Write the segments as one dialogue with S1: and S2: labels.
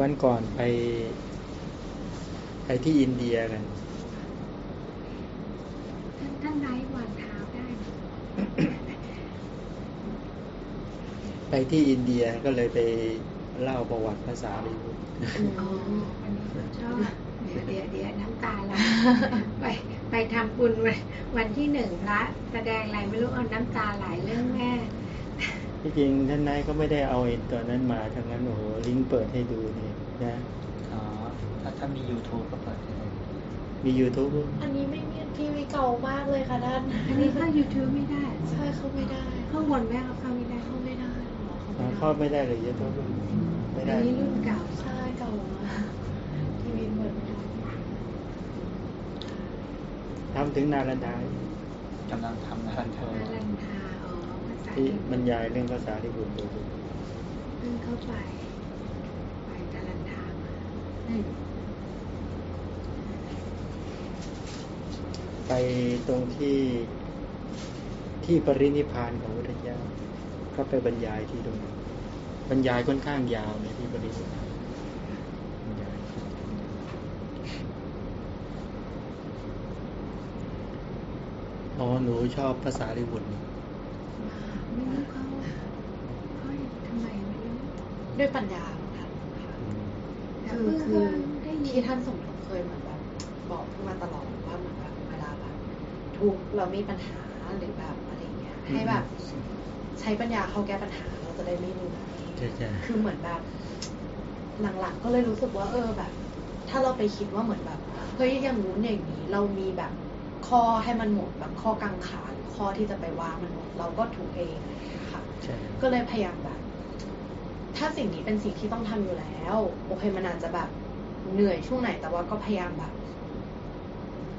S1: วันก่อนไป ไปที่อินเดียกัน
S2: ท่านไร้วางเท้าได้
S1: ไปที่อินเดียก็เลยไปเล่าประวัติภาษาลีบุตร
S2: อ๋ออันนี้ผมชอบเดี๋ยวเดี๋ยวเดี๋ยวน้ำตาไหลไปไปทำบุญวันวันที่หนึ่งพระแสดงอะไรไม่รู้เอาน้ำตาไหลเรื่องแม่
S1: ที่จริงท่านนายก็ไม่ได้เอาไอ้ตัวนั้นมาทั้งนั้นโอ้โหลิงก์เปิดให้ดูนี่นะ
S3: อ๋อถ้าถ้ามี YouTube ก็เปิดได้เลย
S1: มี YouTube
S4: อันนี้ไม่มีทีวีเก่ามากเลยค่ะท่าน
S2: อันนี้เข้า YouTube ไม่ได้
S4: ใช่เข้าไม่ได้
S2: ข้างบนแม่เขาเข้าไม่ได้
S4: เข้าไม่ได้หรอ
S1: อ๋อเข้าไม่ได้เลย YouTube ไม่
S2: อั
S1: ได้
S2: นนี้รุ่นเก่า
S4: ใช่เก่ามากทีวีเปิดไม่ได้
S1: ทำถึงนารันดาย
S3: กำลังทำงานเธอ
S2: นารันทาอ๋อภาษา
S1: ที่บรรยายเรื่องภาษาลีบุตรดู
S2: เพิ่งเข้าไป ไปนารันทามา
S1: ไปตรงที่ที่ปรินิพานของพระพุทธเจ้าก็ไปบรรยายที่ตรงนั้นบรรยายค่อนข้างยาวในที่ปรินิพานอ๋อหนูชอบภาษาลิบุตร
S2: ไม่รู้เขาเขาทำไมไม่รู้
S4: ด้วยปัญญาของท่านค่ะ
S1: อืม
S2: แต่
S4: คือ
S2: เพิ่ง
S4: คือ
S2: ได้ยิ
S4: ที่ท่านสมทบเคยเหมือนแบบบอกขึ้นมาตลอดว่าเหมือนแบบเวลาแบบทุกข์เรามีปัญหาหรือแบบอะไรเงี้ยให้แบบ ใช้ปัญญาเข้าแก้ปัญหาเราจะได้ไม่เหนื่อย
S1: ใช่ใช่
S4: คือเหมือนแบบหลังๆก็เลยรู้สึกว่าเออแบบ ถ้าเราไปคิดว่าเหมือนแบบเฮ้ยอย่างนู้นอย่างนี้เรามีแบบข้อให้มันหมดแบบข้อกังขาหรือ ข้อที่จะไปว่ามันหมดเราก็ถูกเองอะไรอย่างเงี้ยค่ะ
S1: ใช่
S4: ก็เลยพยายามแบบ ถ้าสิ่งนี้เป็นสิ่งที่ต้องทำอยู่แล้ว โอเคมันอาจจะแบบเหนื่อยช่วงไหน แต่ว่าก็พยายามแบบ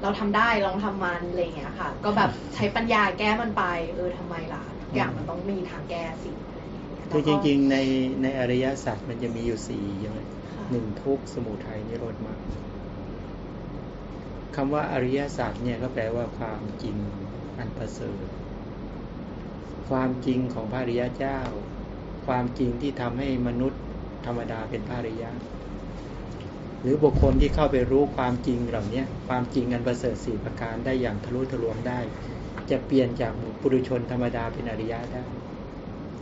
S4: เราทำได้ลองทำมันอะไรอย่างเงี้ยค่ะ ก็แบบใช้ปัญญาแก้มันไป เออทำไมล่ะทุกอย่างมันต้องมีทางแก้สิอะไรอย่างเงี้ย
S1: คือจ
S4: แล้วก็
S1: ริง ๆ ในในอริยสัจมันจะมีอยู่สี่ใช่ไหม
S4: ค่ะ
S1: หนึ่งทุกข์สมุทัยนิโรธมรรคคำว่าอริยสัจเนี่ยก็แปลว่าความจริง อันประเสริฐความจริงของพระริยเจ้า ความจริงที่ทำให้มนุษย์ธรรมดาเป็นพระริยะ หรือบุคคลที่เข้าไปรู้ความจริงเหล่านี้ความจริงอันประเสริฐสี่ประการได้อย่างทะลุทะลวงได้ จะเปลี่ยนจากปุถุชนธรรมดาเป็นอริยะได้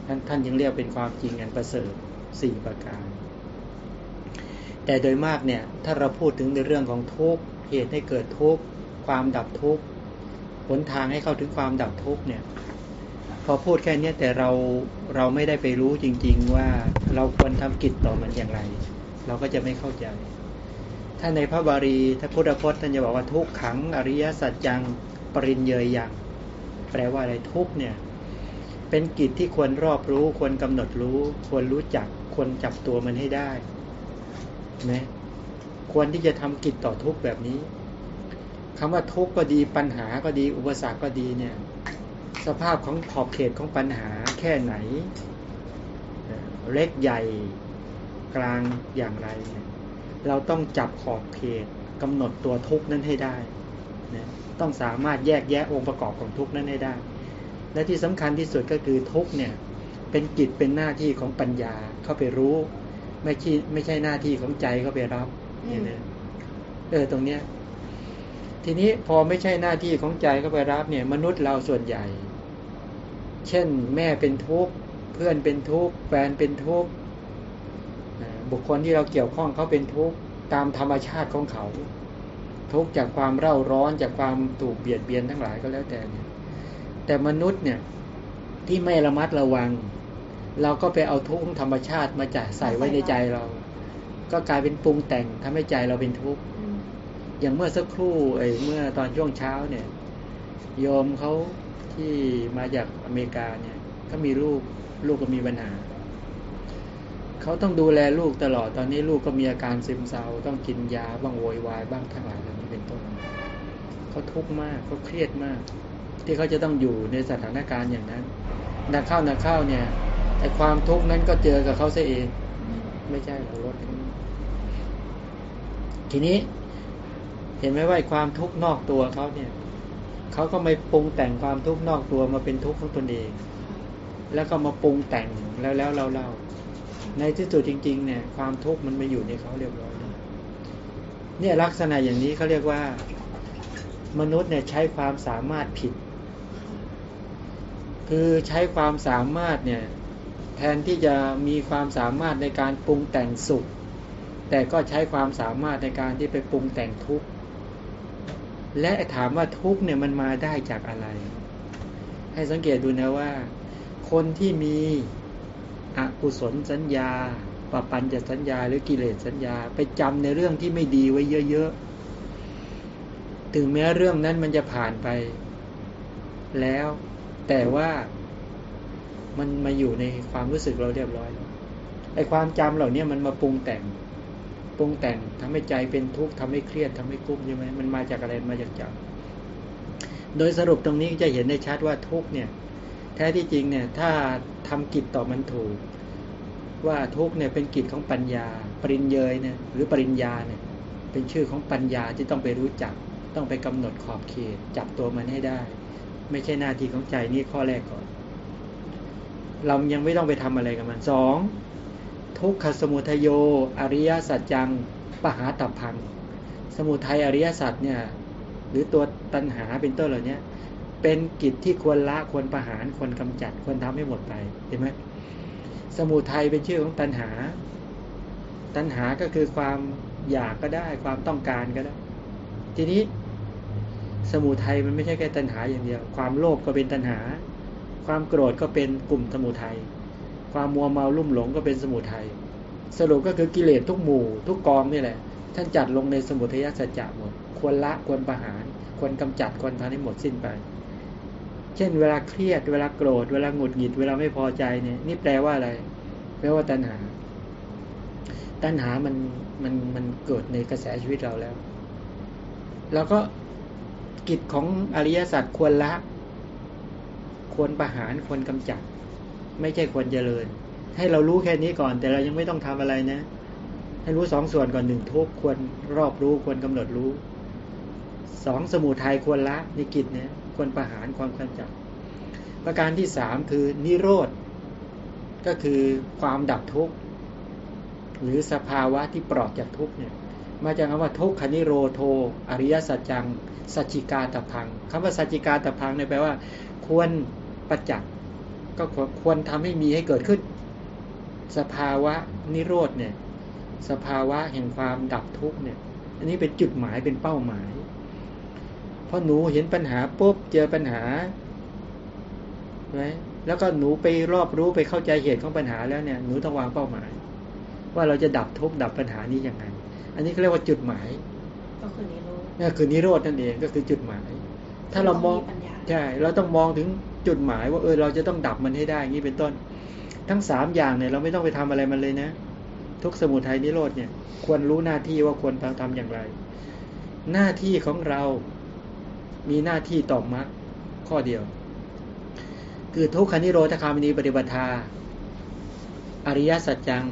S1: ท่านท่านยังเรียกเป็นความจริงอันประเสริฐสี่ประการ แต่โดยมากเนี่ยถ้าเราพูดถึงในเรื่องของทุกข์เหตุให้เกิดทุกข์ความดับทุกข์ หนทางให้เข้าถึงความดับทุกข์เนี่ย พอพูดแค่นี้แต่เราเราไม่ได้ไปรู้จริง ๆ ว่าเราควรทำกิจต่อมันอย่างไร เราก็จะไม่เข้าใจ ถ้าในพระบาลีถ้าพุทธพจน์ท่านจะบอกว่าทุกขัง อริยสัจจังปริญเยยยังแปลว่าอะไรทุกเนี่ย เป็นกิจที่ควรรอบรู้ ควรกำหนดรู้ ควรรู้จัก ควรจับตัวมันให้ได้นะควรที่จะทำกิจต่อทุกข์แบบนี้ คำว่าทุกข์ก็ดีปัญหาก็ดี อุปสรรคก็ดีเนี่ย สภาพของขอบเขตของปัญหาแค่ไหนนะเล็กใหญ่กลางอย่างไรเนี่ยเราต้องจับขอบเขตกำหนดตัวทุกข์นั้นให้ได้นะต้องสามารถแยกแยะองค์ประกอบของทุกข์นั้นให้ได้ และที่สำคัญที่สุดก็คือทุกข์เนี่ยเป็นกิจเป็นหน้าที่ของปัญญาเข้าไปรู้ ไม่ใช่ไม่ใช่หน้าที่ของใจเข้าไปรับเนี่ยนะเออตรงเนี้ย ทีนี้พอไม่ใช่หน้าที่ของใจเข้าไปรับเนี่ย มนุษย์เราส่วนใหญ่ เช่นแม่เป็นทุกข์เพื่อนเป็นทุกข์แฟนเป็นทุกข์บุคคลที่เราเกี่ยวข้องเขาเป็นทุกข์ตามธรรมชาติของเขา ทุกข์จากความเร่าร้อนจากความถูกเบียดเบียนทั้งหลายก็แล้วแต่เนี่ยแต่มนุษย์เนี่ยที่ไม่ระมัดระวัง เราก็ไปเอาทุกข์ธรรมชาติมาจ่ายใส่ไว้ในใจเรา ก็กลายเป็นปรุงแต่งทำให้ใจเราเป็นทุกข์
S4: อ
S1: ย่างเมื่อสักครู่ไอ้เมื่อตอนช่วงเช้าเนี่ย โยมเขาที่มาจากอเมริกาเนี่ยก็มีลูกลูกก็มีปัญหาเขาต้องดูแลลูกตลอดตอนนี้ลูกก็มีอาการซึมเศร้าต้องกินยาบ้างโวยวายบ้างทั้งหลายเหล่านี้เป็นต้นเขาทุกข์มากเขาเครียดมาก ที่เขาจะต้องอยู่ในสถานการณ์อย่างนั้นนักเข้านักเข้าเนี่ยไอ้ความทุกข์นั้นก็เจอกับเขาซะเอง ไม่ใช่เราลดทีนี้ เห็นไหมว่าความทุกข์นอกตัวเขาเนี่ยเขาก็ไม่ปรุงแต่งความทุกข์นอกตัวมาเป็นทุกข์ของตนเอง แล้วก็มาปรุงแต่งแล้วแล้วเล่าเล่าในที่สุดจริง ๆ เนี่ย ความทุกข์มันมาอยู่ในเขาเรียบร้อยเนี่ยลักษณะอย่างนี้เขาเรียกว่า มนุษย์เนี่ยใช้ความสามารถผิด คือใช้ความสามารถเนี่ย แทนที่จะมีความสามารถในการปรุงแต่งสุข แต่ก็ใช้ความสามารถในการที่ไปปรุงแต่งทุกข์ และถามว่าทุกเนี่ยมันมาได้จากอะไร ให้สังเกตดูนะว่า คนที่มีอกุศลสัญญาปปัญจะสัญญา หรือกิเลสสัญญา ไปจำในเรื่องที่ไม่ดีไว้เยอะๆ ถึงแม้เรื่องนั้นมันจะผ่านไป แล้วแต่ว่ามันมาอยู่ในความรู้สึกเราเรียบร้อยไอ้ความจำเหล่านี้มันมาปรุงแต่ง ปรุงแต่งทำให้ใจเป็นทุกข์ทำให้เครียดทำให้กุ้มใช่ไหมมันมาจากอะไรมาจากจำโดยสรุปตรงนี้จะเห็นได้ชัดว่าทุกข์เนี่ยแท้ที่จริงเนี่ยถ้าทำกิจต่อมันถูก ว่าทุกเนี่ยเป็นกิจของปัญญา ปริญเยยเนี่ยหรือปริญญาเนี่ยเป็นชื่อของปัญญาที่ต้องไปรู้จัก ต้องไปกำหนดขอบเขต จับตัวมันให้ได้ ไม่ใช่หน้าที่ของใจนี่ข้อแรกก่อน เรายังไม่ต้องไปทำอะไรกับมันสอง ทุกขสมุทโย อริยสัจจังปหาตับพัง สมุทัยอริยสัจเนี่ยหรือตัวตัณหาเป็นต้นเหล่านี้เป็นกิจที่ควรละควรประหารควรกำจัดควรทำให้หมดไปเห็นไหมสมุทัยเป็นชื่อของตัณหา ตัณหาก็คือความอยากก็ได้ความต้องการก็ได้ ทีนี้สมุทัยมันไม่ใช่แค่ตัณหาอย่างเดียว ความโลภก็เป็นตัณหา ความโกรธก็เป็นกลุ่มสมุทัย ความมัวเมาลุ่มหลงก็เป็นสมุทัยสรุปก็คือกิเลสทุกหมู่ ทุกกองนี่แหละ ท่านจัดลงในสมุทัยสัจจะหมด ควรละควรประหาร ควรกำจัดควรทำให้หมดสิ้นไป เช่น เวลาเครียดเวลาโกรธเวลาหงุดหงิดเวลาไม่พอใจเนี่ยนี่แปลว่าอะไรแปลว่าตัณหา ตัณหามันมันมันเกิดในกระแสชีวิตเราแล้ว แล้วก็กิจของอริยสัจควรละ ควรประหารควรกำจัด ไม่ใช่ควรเจริญ ให้เรารู้แค่นี้ก่อน แต่เรายังไม่ต้องทำอะไรนะ ให้รู้สองส่วนก่อนหนึ่งทุกควรรอบรู้ควรกำหนดรู้สองสมุทัยควรละนี่กิจเนี่ยควรประหารความกำจัดประการที่สามคือนิโรธ ก็คือความดับทุกข์ หรือสภาวะที่ปลอดจากทุกข์เนี่ยมาจากคำว่าทุกขนิโรโท อริยสัจจังสัจจิกาตพังคำว่าสัจจิกาตพังเนี่ยแปลว่า ควรประจักษ์ ก็ควรทำให้มีให้เกิดขึ้น สภาวะนิโรธเนี่ย สภาวะแห่งความดับทุกข์เนี่ย อันนี้เป็นจุดหมายเป็นเป้าหมายพอหนูเห็นปัญหาปุ๊บเจอปัญหาไหมแล้วก็หนูไปรอบรู้ไปเข้าใจเหตุของปัญหาแล้วเนี่ยหนูต้องวางเป้าหมาย ว่าเราจะดับทุกข์ดับปัญหานี้ยังไง อันนี้เขาเรียกว่าจุดหมาย
S4: ก็คือนิโรธ
S1: นี่คือนิโรธนั่นเองก็คือจุดหมาย ถ้าเรามอง
S4: ปัญญา
S1: ใช่เราต้องมองถึง จุดหมายว่าเออเราจะต้องดับมันให้ได้อย่างนี้เป็นต้น ทั้งสามอย่างเนี่ยเราไม่ต้องไปทำอะไรมันเลยนะ ทุกสมุทัยนิโรธเนี่ย ควรรู้หน้าที่ว่าควรทำอย่างไร หน้าที่ของเรามีหน้าที่ต่อมรรคข้อเดียว คือทุกขานิโรธคามินีปฏิบัติาอริยสัจจัง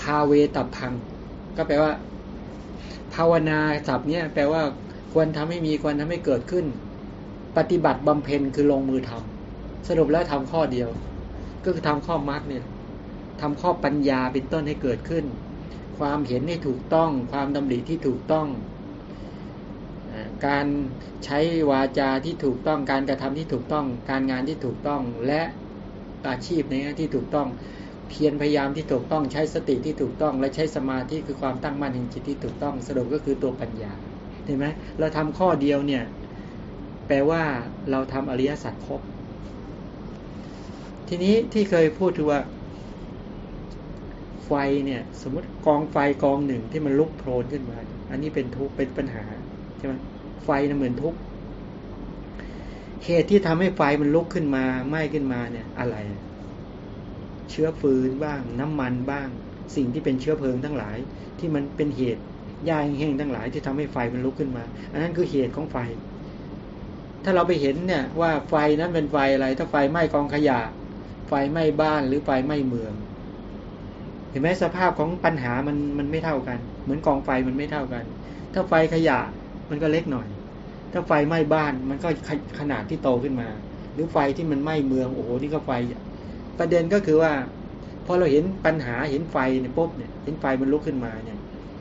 S1: ภาเวตับพัง ก็แปลว่า ภาวนาศัพท์เนี่ยแปลว่าควรทำให้มีควรทำให้เกิดขึ้น ปฏิบัติบำเพ็ญคือลงมือทำสรุปแล้วทำข้อเดียว ก็คือทำข้อมรรคเนี่ยทำข้อปัญญาเป็นต้นให้เกิดขึ้น ความเห็นให้ถูกต้อง ความดำริที่ถูกต้อง การใช้วาจาที่ถูกต้อง การกระทำที่ถูกต้อง การงานที่ถูกต้อง และอาชีพในที่ถูกต้อง เพียรพยายามที่ถูกต้อง ใช้สติที่ถูกต้อง และใช้สมาธิคือความตั้งมั่นแห่งจิตที่ถูกต้อง สรุปก็คือตัวปัญญา เห็นไหมเราทำข้อเดียวเนี่ย แปลว่าเราทำอริยสัจครบ ทีนี้ที่เคยพูดถึงว่า ไฟเนี่ย สมมติกองไฟกองหนึ่งที่มันลุกโพลนขึ้นมา อันนี้เป็นทุกข์เป็นปัญหาใช่ไหมไฟนะเหมือนทุกข์เหตุที่ทำให้ไฟมันลุกขึ้นมาไหม้ขึ้นมาเนี่ย อะไร เชื้อฟืนบ้าง น้ำมันบ้าง สิ่งที่เป็นเชื้อเพลิงทั้งหลาย ที่มันเป็นเหตุหญ้าแห้งทั้งหลายที่ทำให้ไฟมันลุกขึ้นมา อันนั้นคือเหตุของไฟ ถ้าเราไปเห็นเนี่ยว่าไฟนั้นเป็นไฟอะไร ถ้าไฟไหม้กองขยะ ไฟไหม้บ้านหรือไฟไหม้เมือง เห็นไหมสภาพของปัญหามันมันไม่เท่ากัน เหมือนกองไฟมันไม่เท่ากัน ถ้าไฟขยะมันก็เล็กหน่อย ถ้าไฟไหม้บ้านมันก็ขนาดที่โตขึ้นมา หรือไฟที่มันไหม้เมืองโอ้โหนี่ก็ไฟ ประเด็นก็คือว่าพอเราเห็นปัญหาเห็นไฟเนี่ยปุ๊บเนี่ยเห็นไฟมันลุกขึ้นมาเนี่ย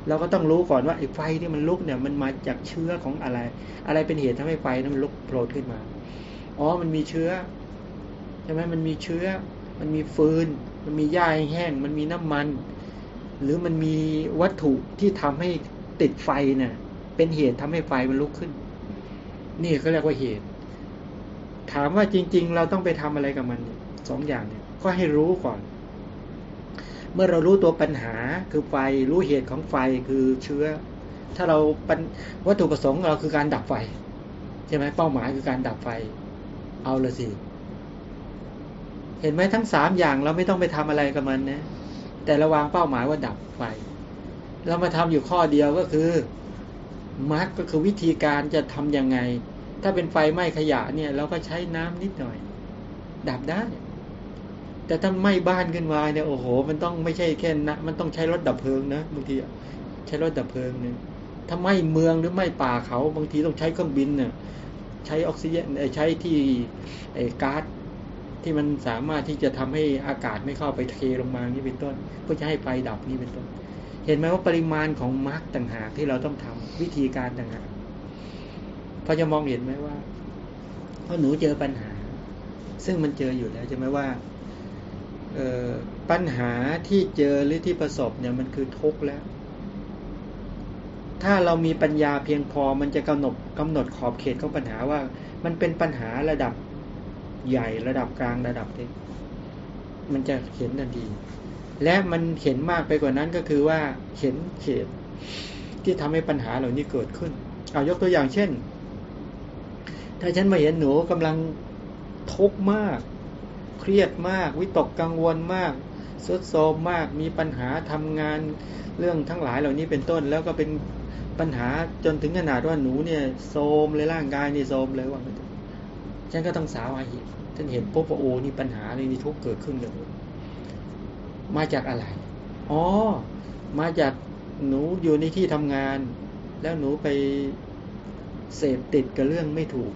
S1: เราก็ต้องรู้ก่อนว่าไอ้ไฟที่มันลุกเนี่ยมันมาจากเชื้อของอะไร อะไรเป็นเหตุทำให้ไฟนั้นมันลุกโผล่ขึ้นมา อ๋อ มันมีเชื้อใช่ไหมมันมีเชื้อ มันมีฟืน มันมีหญ้าแห้ง มันมีน้ำมัน หรือมันมีวัตถุที่ทำให้ติดไฟเนี่ยเป็นเหตุทำให้ไฟมันลุกขึ้น นี่เขาเรียกว่าเหตุ ถามว่าจริง ๆ เราต้องไปทำอะไรกับมันสองอย่างเนี่ย ก็ให้รู้ก่อน เมื่อเรารู้ตัวปัญหาคือไฟรู้เหตุของไฟคือเชื้อ ถ้าเราวัตถุประสงค์เราคือการดับไฟใช่ไหมเป้าหมายคือการดับไฟ เอาละสิ เห็นไหมทั้งสามอย่างเราไม่ต้องไปทำอะไรกับมันนะแต่ระวางเป้าหมายว่าดับไฟ เรามาทำอยู่ข้อเดียวก็คือมาร์กก็คือวิธีการจะทํำยังไง ถ้าเป็นไฟไหม้ขยะเนี่ย เราก็ใช้น้ำนิดหน่อย ดับได้ แต่ถ้าไหม้บ้านขึ้นมาเนี่ยโอ้โห มันต้องไม่ใช่แค่นะมันต้องใช้รถดับเพลิงนะบางทีใช้รถดับเพลิงเนี่ยถ้าไหม้เมืองหรือไหม้ป่าเขาบางทีต้องใช้เครื่องบินเนี่ยใช้ออกซิเจนใช้ที่ไอ้ก๊าซที่มันสามารถที่จะทำให้อากาศไม่เข้าไปเทลงมานี่เป็นต้นเพื่อจะให้ไฟดับนี่เป็นต้น เห็นไหมว่าปริมาณของมาร์กต่างหากที่เราต้องทำวิธีการต่างหากพอจะมองเห็นไหมว่าพอหนูเจอปัญหา ซึ่งมันเจออยู่แล้วใช่ไหมว่า ปัญหาที่เจอหรือที่ประสบเนี่ยมันคือทุกข์แล้ว ถ้าเรามีปัญญาเพียงพอมันจะกำหนดกำหนดขอบเขตของปัญหาว่า มันเป็นปัญหาระดับใหญ่ระดับกลางระดับเล็กมันจะเห็นทันทีและมันเห็นมากไปกว่านั้นก็คือว่าเห็นเขตที่ทำให้ปัญหาเหล่านี้เกิดขึ้น เอายกตัวอย่างเช่น ถ้าฉันมาเห็นหนูกำลังทุกข์มาก เครียดมาก วิตกกังวลมากสุดโทมมากมีปัญหาทำงานเรื่องทั้งหลายเหล่านี้เป็นต้น แล้วก็เป็นปัญหาจนถึงขนาดว่าหนูเนี่ยโทมเลยร่างกายนี่โทมเลยว่าฉันก็ต้องสาวอาหิท่านเห็นปุ๊บว่าโอ้นี่ปัญหาเลยนี่ทุกเกิดขึ้นเลยมาจากอะไรอ๋อมาจากหนูอยู่ในที่ทำงาน แล้วหนูไปเสพติดกับเรื่องไม่ถูก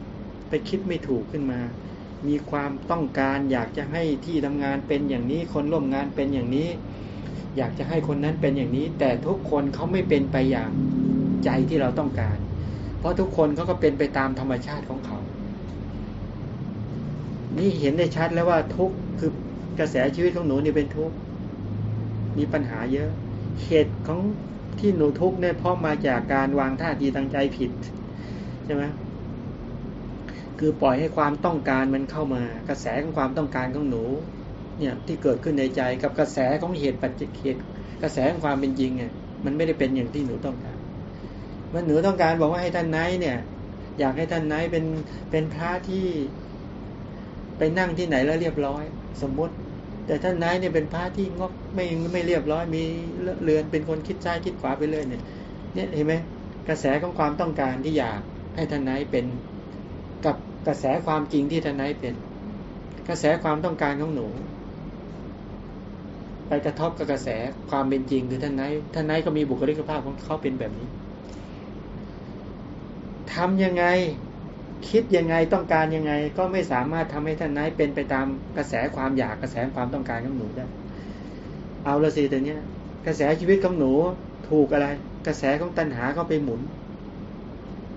S1: ไปคิดไม่ถูกขึ้นมา มีความต้องการ อยากจะให้ที่ทำงานเป็นอย่างนี้ คนร่วมงานเป็นอย่างนี้ อยากจะให้คนนั้นเป็นอย่างนี้ แต่ทุกคนเขาไม่เป็นไปอย่างใจที่เราต้องการ เพราะทุกคนเขาก็เป็นไปตามธรรมชาติของเขา นี่เห็นได้ชัดแล้วว่าทุกคือกระแสชีวิตของหนูนี่เป็นทุกมีปัญหาเยอะ เหตุของที่หนูทุกเนี่ยเพราะมาจากการวางท่าทีทางใจผิดใช่ไหม คือปล่อยให้ความต้องการมันเข้ามา กระแสของความต้องการของหนู เนี่ยที่เกิดขึ้นในใจกับกระแสของเหตุปัจจัยเหตุกระแสของความเป็นจริงเนี่ยมันไม่ได้เป็นอย่างที่หนูต้องการมันหนูต้องการบอกว่าให้ท่านไนเนี่ย อยากให้ท่านไนเป็นเป็นพระที่ไปนั่งที่ไหนแล้วเรียบร้อย สมมติ แต่ท่านไนเนี่ยเป็นพระที่งกไม่ไม่เรียบร้อย มีเรือนเป็นคนคิดซ้ายคิดขวาไปเลยเนี่ยเนี่ยเห็นไหมกระแสของความต้องการที่อยากให้ท่านไนเป็นกับ กระแสความจริงที่ทนายเป็น กระแสความต้องการของหนู ไปกระทบกับกระแสความเป็นจริงคือท่านนายท่านนายก็มีบุคลิกภาพของเขาเป็นแบบนี้ทำยังไงคิดยังไงต้องการยังไง ก็ไม่สามารถทำให้ท่านนายเป็นไปตามกระแสความอยากกระแสความต้องการของหนูได้ เอาละสิแต่เนี้ย กระแสชีวิตของหนูถูกอะไร กระแสของตัณหาก็ไปหมุน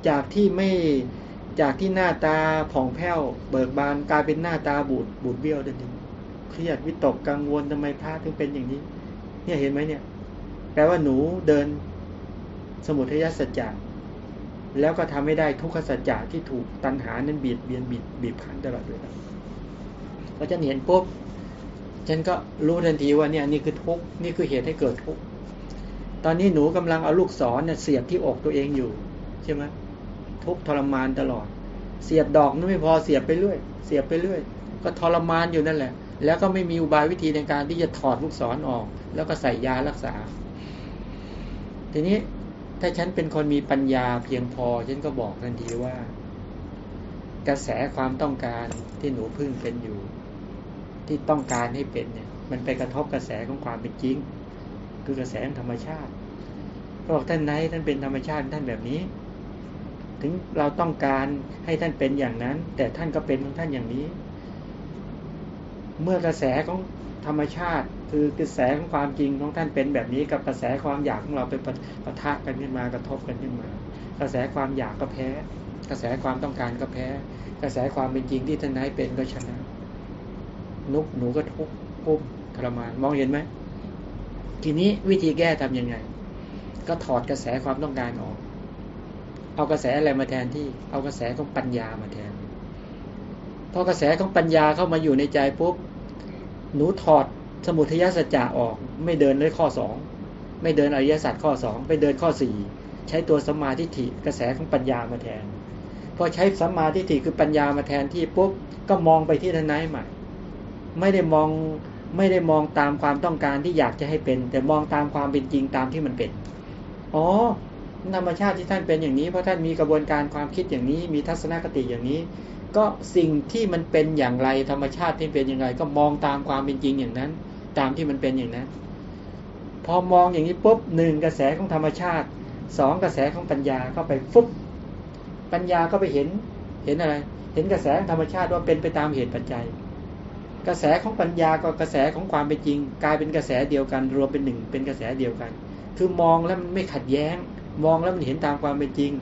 S1: จากที่ไม่ จากที่หน้าตาผ่องแผ้ว เบิกบานกลายเป็นหน้าตาบูดบูดเบี้ยวเดันเครียดวิตกกังวลทำไมพระถึงเป็นอย่างนี้ เนี่ยเห็นไหมเนี่ย แปลว่าหนูเดินสมุทัยสัจจะแล้วก็ทำให้ได้ทุกขสัจจะที่ถูกตัณหานั้นบีบเบียนบีบบีบขันตลอดเวลาพอจะเห็นปุ๊บฉันก็รู้ทันทีว่าเนี่ยนี่คือทุกนี่คือเหตุให้เกิดทุกตอนนี้หนูกำลังเอาลูกศรเนี่ยเสียบที่อกตัวเองอยู่ใช่ไหม ทุกทรมานตลอด เสียบดอกนั้นไม่พอเสียบไปเรื่อย เสียบไปเรื่อย ก็ทรมานอยู่นั่นแหละ แล้วก็ไม่มีอุบายวิธีในการที่จะถอดลูกศรอออก แล้วก็ใส่ยารักษา ทีนี้ถ้าฉันเป็นคนมีปัญญาเพียงพอ ฉันก็บอกทันทีว่า กระแสความต้องการที่หนูพึ่งเป็นอยู่ ที่ต้องการให้เป็นเนี่ย มันไปกระทบกระแสของความเป็นจริง คือกระแสธรรมชาติก็บอกท่านไหนท่านเป็นธรรมชาติท่านแบบนี้ ถึงเราต้องการให้ท่านเป็นอย่างนั้น แต่ท่านก็เป็นของท่านอย่างนี้ เมื่อกระแสของธรรมชาติ คือกระแสของความจริงของท่านเป็นแบบนี้ กับกระแสความอยากของเราไปปะปะทะกันขึ้นมากระทบกันขึ้นมา กระแสความอยากก็แพ้ กระแสความต้องการก็แพ้ กระแสความเป็นจริงที่ท่านนายเป็นก็ชนะ นุกหนูก็ทุกข์กุ้มทรมานมองเห็นไหมทีนี้วิธีแก้ทํำยังไง ก็ถอดกระแสความต้องการออก เอากระแสอะไรมาแทนที่ เอากระแสของปัญญามาแทน พอกระแสของปัญญาเข้ามาอยู่ในใจปุ๊บ หนูถอดสมุทัยสัจจะออก ไม่เดินเลยข้อสอง ไม่เดินอริยสัจข้อสองไปเดินข้อสี่ใช้ตัวสมาธิฐิกระแสของปัญญามาแทน พอใช้สัมมาทิฏฐิคือปัญญามาแทนที่ปุ๊บ ก็มองไปที่ทนายใหม่ ไม่ได้มองไม่ได้มองตามความต้องการที่อยากจะให้เป็น แต่มองตามความเป็นจริงตามที่มันเป็น อ๋อ ธรรมชาติที่ท่านเป็นอย่างนี้ เพราะท่านมีกระบวนการความคิดอย่างนี้ มีทัศนคติอย่างนี้ ก็สิ่งที่มันเป็นอย่างไรธรรมชาติที่เป็นอย่างไร ก็มองตามความเป็นจริงอย่างนั้น ตามที่มันเป็นอย่างนั้น พอมองอย่างนี้ปุ๊บหนึ่งกระแสของธรรมชาติสองกระแสของปัญญาเข้าไปฟุบปัญญาก็ไปเห็นเห็นอะไร เห็นกระแสธรรมชาติว่าเป็นไปตามเหตุปัจจัย กระแสของปัญญากับกระแสของความเป็นจริง กลายเป็นกระแสเดียวกัน รวมเป็นหนึ่งเป็นกระแสเดียวกัน คือมองแล้วมันไม่ขัดแย้ง มองแล้วมันเห็นตามความเป็นจริง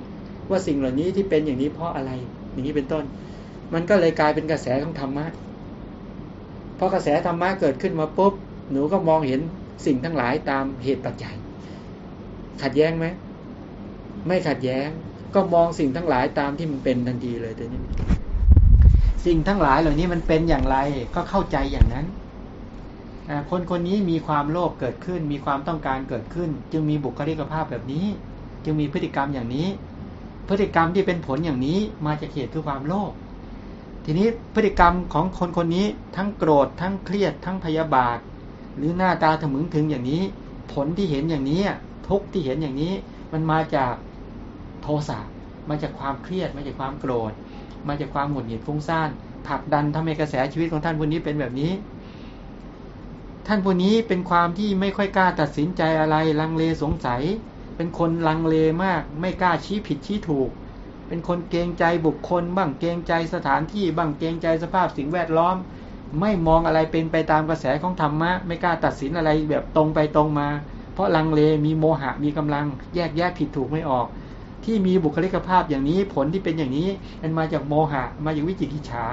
S1: ว่าสิ่งเหล่านี้ที่เป็นอย่างนี้เพราะอะไร อย่างนี้เป็นต้น มันก็เลยกลายเป็นกระแสของธรรมะพอกระแสธรรมะเกิดขึ้นมาปุ๊บหนูก็มองเห็นสิ่งทั้งหลายตามเหตุปัจจัย ขัดแย้งไหมไม่ขัดแย้ง ก็มองสิ่งทั้งหลายตามที่มันเป็นทันทีเลยแต่นี้ สิ่งทั้งหลายเหล่านี้มันเป็นอย่างไรก็เข้าใจอย่างนั้นคนคนนี้มีความโลภเกิดขึ้น มีความต้องการเกิดขึ้น จึงมีบุคลิกภาพแบบนี้ จึงมีพฤติกรรมอย่างนี้ พฤติกรรมที่เป็นผลอย่างนี้มาจากเหตุคือความโลภทีนี้พฤติกรรมของคนคนนี้ทั้งโกรธทั้งเครียด ทั้งพยาบาท หรือหน้าตาถมึงถึงอย่างนี้ ผลที่เห็นอย่างนี้ ทุกที่เห็นอย่างนี้ มันมาจากโทสะมาจากความเครียด มาจากความโกรธ มาจากความหงุดหงิดฟุ้งซ่านผลักดันทำให้กระแสชีวิตของท่านคนนี้เป็นแบบนี้ ท่านคนนี้เป็นความที่ไม่ค่อยกล้าตัดสินใจอะไรลังเลสงสัย เป็นคนลังเลมาก ไม่กล้าชี้ผิดชี้ถูก เป็นคนเกรงใจบุคคล บ้างเกรงใจสถานที่ บ้างเกรงใจสภาพสิ่งแวดล้อม ไม่มองอะไรเป็นไปตามกระแสของธรรมะ ไม่กล้าตัดสินอะไรแบบตรงไปตรงมา เพราะลังเลมีโมหะมีกำลัง แยกแยกผิดถูกไม่ออก ที่มีบุคลิกภาพอย่างนี้ผลที่เป็นอย่างนี้มันมาจากโมหะ มาจากวิจิกิจฉา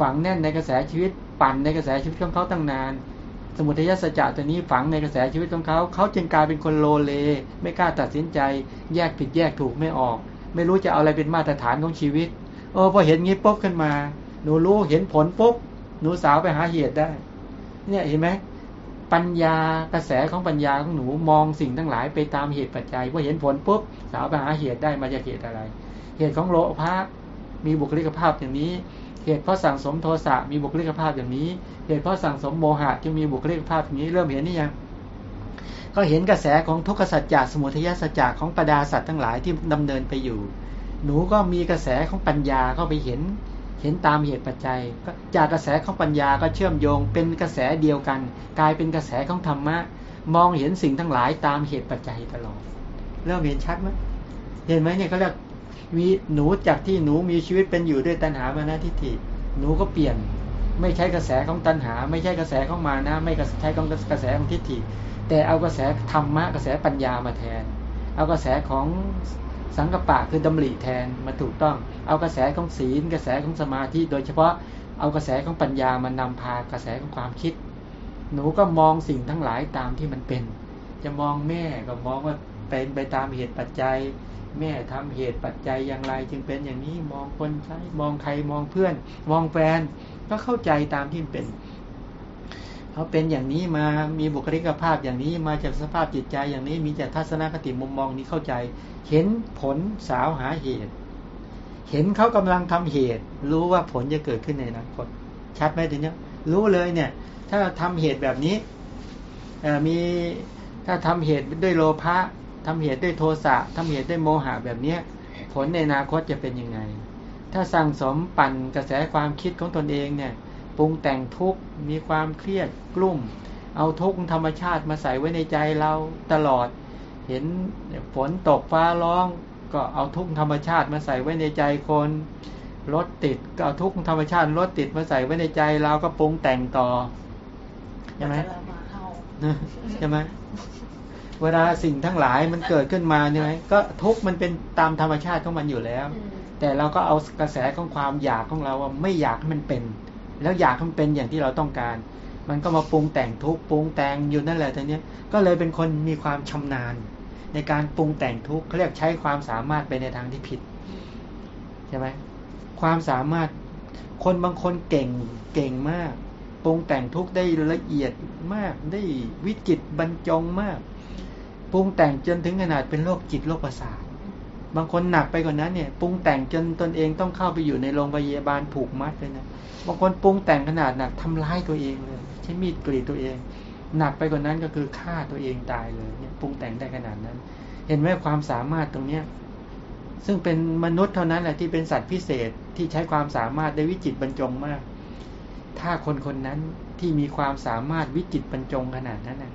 S1: ฝังแน่นในกระแสชีวิต ปั่นในกระแสชีวิตของเขาตั้งนาน สมุทัยสัจจะตัวนี้ฝังในกระแสชีวิตของเขา เขาจึงกลายเป็นคนโลเล ไม่กล้าตัดสินใจ แยกผิดแยกถูกไม่ออก ไม่รู้จะเอาอะไรเป็นมาตรฐานของชีวิตเออพอเห็นงี้ปุ๊บขึ้นมา หนูรู้เห็นผลปุ๊บหนูสาวไปหาเหตุได้ เนี่ยเห็นไหมปัญญากระแสของปัญญาของหนูมองสิ่งทั้งหลายไปตามเหตุปัจจัยพอเห็นผลปุ๊บสาวไปหาเหตุได้มาจากเหตุอะไร เหตุของโลภะมีบุคลิกภาพอย่างนี้ เหตุเพราะสั่งสมโทสะมีบุคลิกภาพอย่างนี้ เหตุเพราะสั่งสมโมหะจึงมีบุคลิกภาพอย่างนี้เริ่มเห็นนี่ยัง ก็เห็นกระแสของทุกขสัจจะสมุทัยสัจจะของประดาสัตว์ทั้งหลายที่ดำเนินไปอยู่ หนูก็มีกระแสของปัญญาเข้าไปเห็น เห็นตามเหตุปัจจัย จากกระแสของปัญญาก็เชื่อมโยงเป็นกระแสเดียวกัน กลายเป็นกระแสของธรรมะ มองเห็นสิ่งทั้งหลายตามเหตุปัจจัยตลอด เริ่มเห็นชัดไหมเห็นไหมเนี่ยเขาเรียก มีหนูจากที่หนูมีชีวิตเป็นอยู่ด้วยตัณหามานะทิฏฐิ หนูก็เปลี่ยน ไม่ใช้กระแสของตัณหา ไม่ใช่กระแสของมานะ ไม่ใช้ของกระแสของทิฏฐิ แต่เอากระแสธรรมะกระแสปัญญามาแทน เอากระแสของสังกปะคือดำริแทนมาถูกต้อง เอากระแสของศีล กระแสของสมาธิ โดยเฉพาะเอากระแสของปัญญามานำพากระแสของความคิด หนูก็มองสิ่งทั้งหลายตามที่มันเป็น จะมองแม่ก็มองว่าเป็นไปตามเหตุปัจจัย แม่ทำเหตุปัจจัยอย่างไร จึงเป็นอย่างนี้มองคนใช้มองใครมองเพื่อน มองแฟน ก็เข้าใจตามที่เป็นเขาเป็นอย่างนี้มามีบุคลิกภาพอย่างนี้มาจากสภาพจิตใจอย่างนี้มีจากทัศนคติมุมมองนี้เข้าใจ เห็นผลสาวหาเหตุ เห็นเขากำลังทำเหตุ รู้ว่าผลจะเกิดขึ้นในอนาคตชัดไหมทีนี้รู้เลยเนี่ย ถ้าทำเหตุแบบนี้มีถ้าทำเหตุด้วยโลภะ ทำเหตุด้วยโทสะทำเหตุด้วยโมหะแบบเนี้ยผลในอนาคตจะเป็นยังไง ถ้าสั่งสมปั่นกระแสความคิดของตนเองเนี่ยปรุงแต่งทุกข์มีความเครียดกลุ่ม เอาทุกข์ธรรมชาติมาใส่ไว้ในใจเราตลอด เห็นฝนตกฟ้าร้อง ก็เอาทุกข์ธรรมชาติมาใส่ไว้ในใจคนรถติดก็เอาทุกข์ธรรมชาติรถติดมาใส่ไว้ในใจเราก็ปรุงแต่งต่อใช่ไหม
S4: จะมาเข้า
S1: ใช่ไหม เวลาสิ่งทั้งหลายมันเกิดขึ้นมาเนี่ยก็ทุกข์มันเป็นตามธรรมชาติของมันอยู่แล้ว
S4: อืม
S1: แต่เราก็เอากระแสของความอยากของเราว่าไม่อยากให้มันเป็น แล้วอยากให้มันเป็นอย่างที่เราต้องการ มันก็มาปรุงแต่งทุกข์ปรุงแต่งอยู่นั่นแหละทีเนี้ยก็เลยเป็นคนมีความชำนาญ ในการปรุงแต่งทุกข์เขาเรียกใช้ความสามารถไปในทางที่ผิดใช่ไหมความสามารถคนบางคนเก่งเก่งมากปรุงแต่งทุกข์ได้ละเอียดมากได้วิจิตรบรรจงมาก ปรุงแต่งจนถึงขนาดเป็นโรคจิตโรคประสาทบางคนหนักไปกว่านั้นเนี่ยปรุงแต่งจนตนเองต้องเข้าไปอยู่ในโรงพยาบาลผูกมัดเลยนะบางคนปรุงแต่งขนาดหนักทำร้ายตัวเองเลยใช้มีดกรีดตัวเอง หนักไปกว่านั้นก็คือฆ่าตัวเองตายเลยเนี่ยปรุงแต่งได้ขนาดนั้น เห็นไหมความสามารถตรงเนี้ยซึ่งเป็นมนุษย์เท่านั้นแหละที่เป็นสัตว์พิเศษที่ใช้ความสามารถได้วิจิตบรรจงมาก ถ้าคนคนนั้นที่มีความสามารถวิจิตบรรจงขนาดนั้นนะ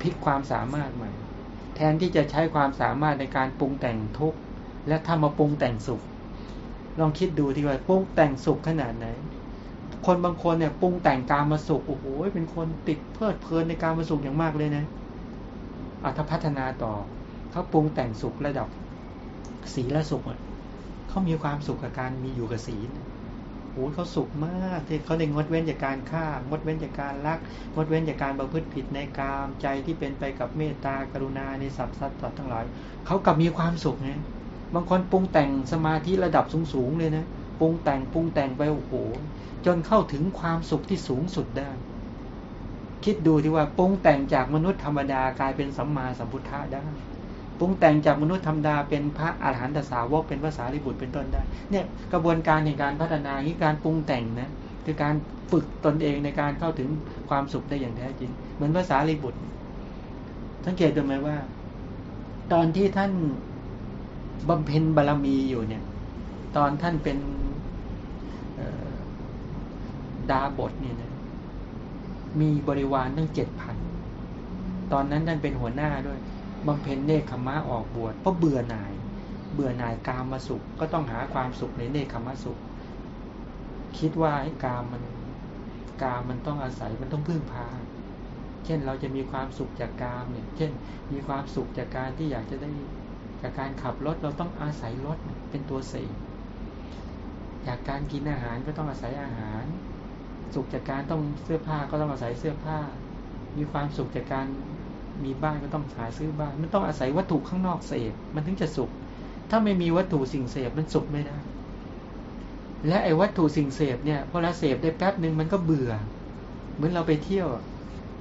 S1: พลิกความสามารถใหม่ แทนที่จะใช้ความสามารถในการปรุงแต่งทุกข์และถ้ามาปรุงแต่งสุข ลองคิดดูที่ว่าปรุงแต่งสุขขนาดไหน คนบางคนเนี่ยปรุงแต่งการมาสุขโอ้โหเป็นคนติดเพลิดเพลินในการมาสุขอย่างมากเลยนะอัถ้าพัฒนาต่อเขาปรุงแต่งสุขระดับศีลสุขเขามีความสุขกับการมีอยู่กับศีล โอ้ยเขาสุขมากที่เขาได้งดเว้นจากการฆ่างดเว้นจากการลัก งดเว้นจากการประพฤติผิดในกามใจที่เป็นไปกับเมตตากรุณาในสรรพสัตว์ทั้งหลายเขากลับมีความสุขไงบางคนปรุงแต่งสมาธิระดับสูงๆเลยนะปรุงแต่งปรุงแต่งไปโอ้โหจนเข้าถึงความสุขที่สูงสุดได้ คิดดูที่ว่าปรุงแต่งจากมนุษย์ธรรมดากลายเป็นสัมมาสัมพุทธะได้ ปรุงแต่งจากมนุษย์ธรรมดาเป็นพระอาหารหันตสาวกเป็นภาษาลิบุตรเป็นต้นได้ เนี่ยกระบวนการในการพัฒนานี้การปรุงแต่งนะคือการฝึกตนเองในการเข้าถึงความสุขได้อย่างแท้จริง เหมือนภาษาลิบุตรสังเกตดูไหมว่า ตอนที่ท่านบำเพ็ญบารมีอยู่เนี่ย ตอนท่านเป็นดาบทเนี่ยนะมีบริวารตั้งเจ็ดพัน ตอนนั้นท่านเป็นหัวหน้าด้วย บำเพ็ญเนคขมะออกบวชเพราะเบื่อหน่าย เบื่อหน่ายกามมาสุข ก็ต้องหาความสุขในเนคขมะสุข คิดว่าไอ้กามมันกามมันต้องอาศัยมันต้องพึ่งพา เช่นเราจะมีความสุขจากกามเนี่ย เช่น มีความสุขจากการที่อยากจะได้จากการขับรถเราต้องอาศัยรถเป็นตัวเสกจากการกินอาหารก็ต้องอาศัยอาหาร สุขจากการต้องเสื้อผ้าก็ต้องอาศัยเสื้อผ้า มีความสุขจากการ มีบ้านก็ต้องหาซื้อบ้าน มันต้องอาศัยวัตถุข้างนอกเสพมันถึงจะสุข ถ้าไม่มีวัตถุสิ่งเสพมันสุขไม่ได้ และไอ้วัตถุสิ่งเสพเนี่ยพอเราเสพได้แป๊บหนึ่งมันก็เบื่อ เหมือนเราไปเที่ยว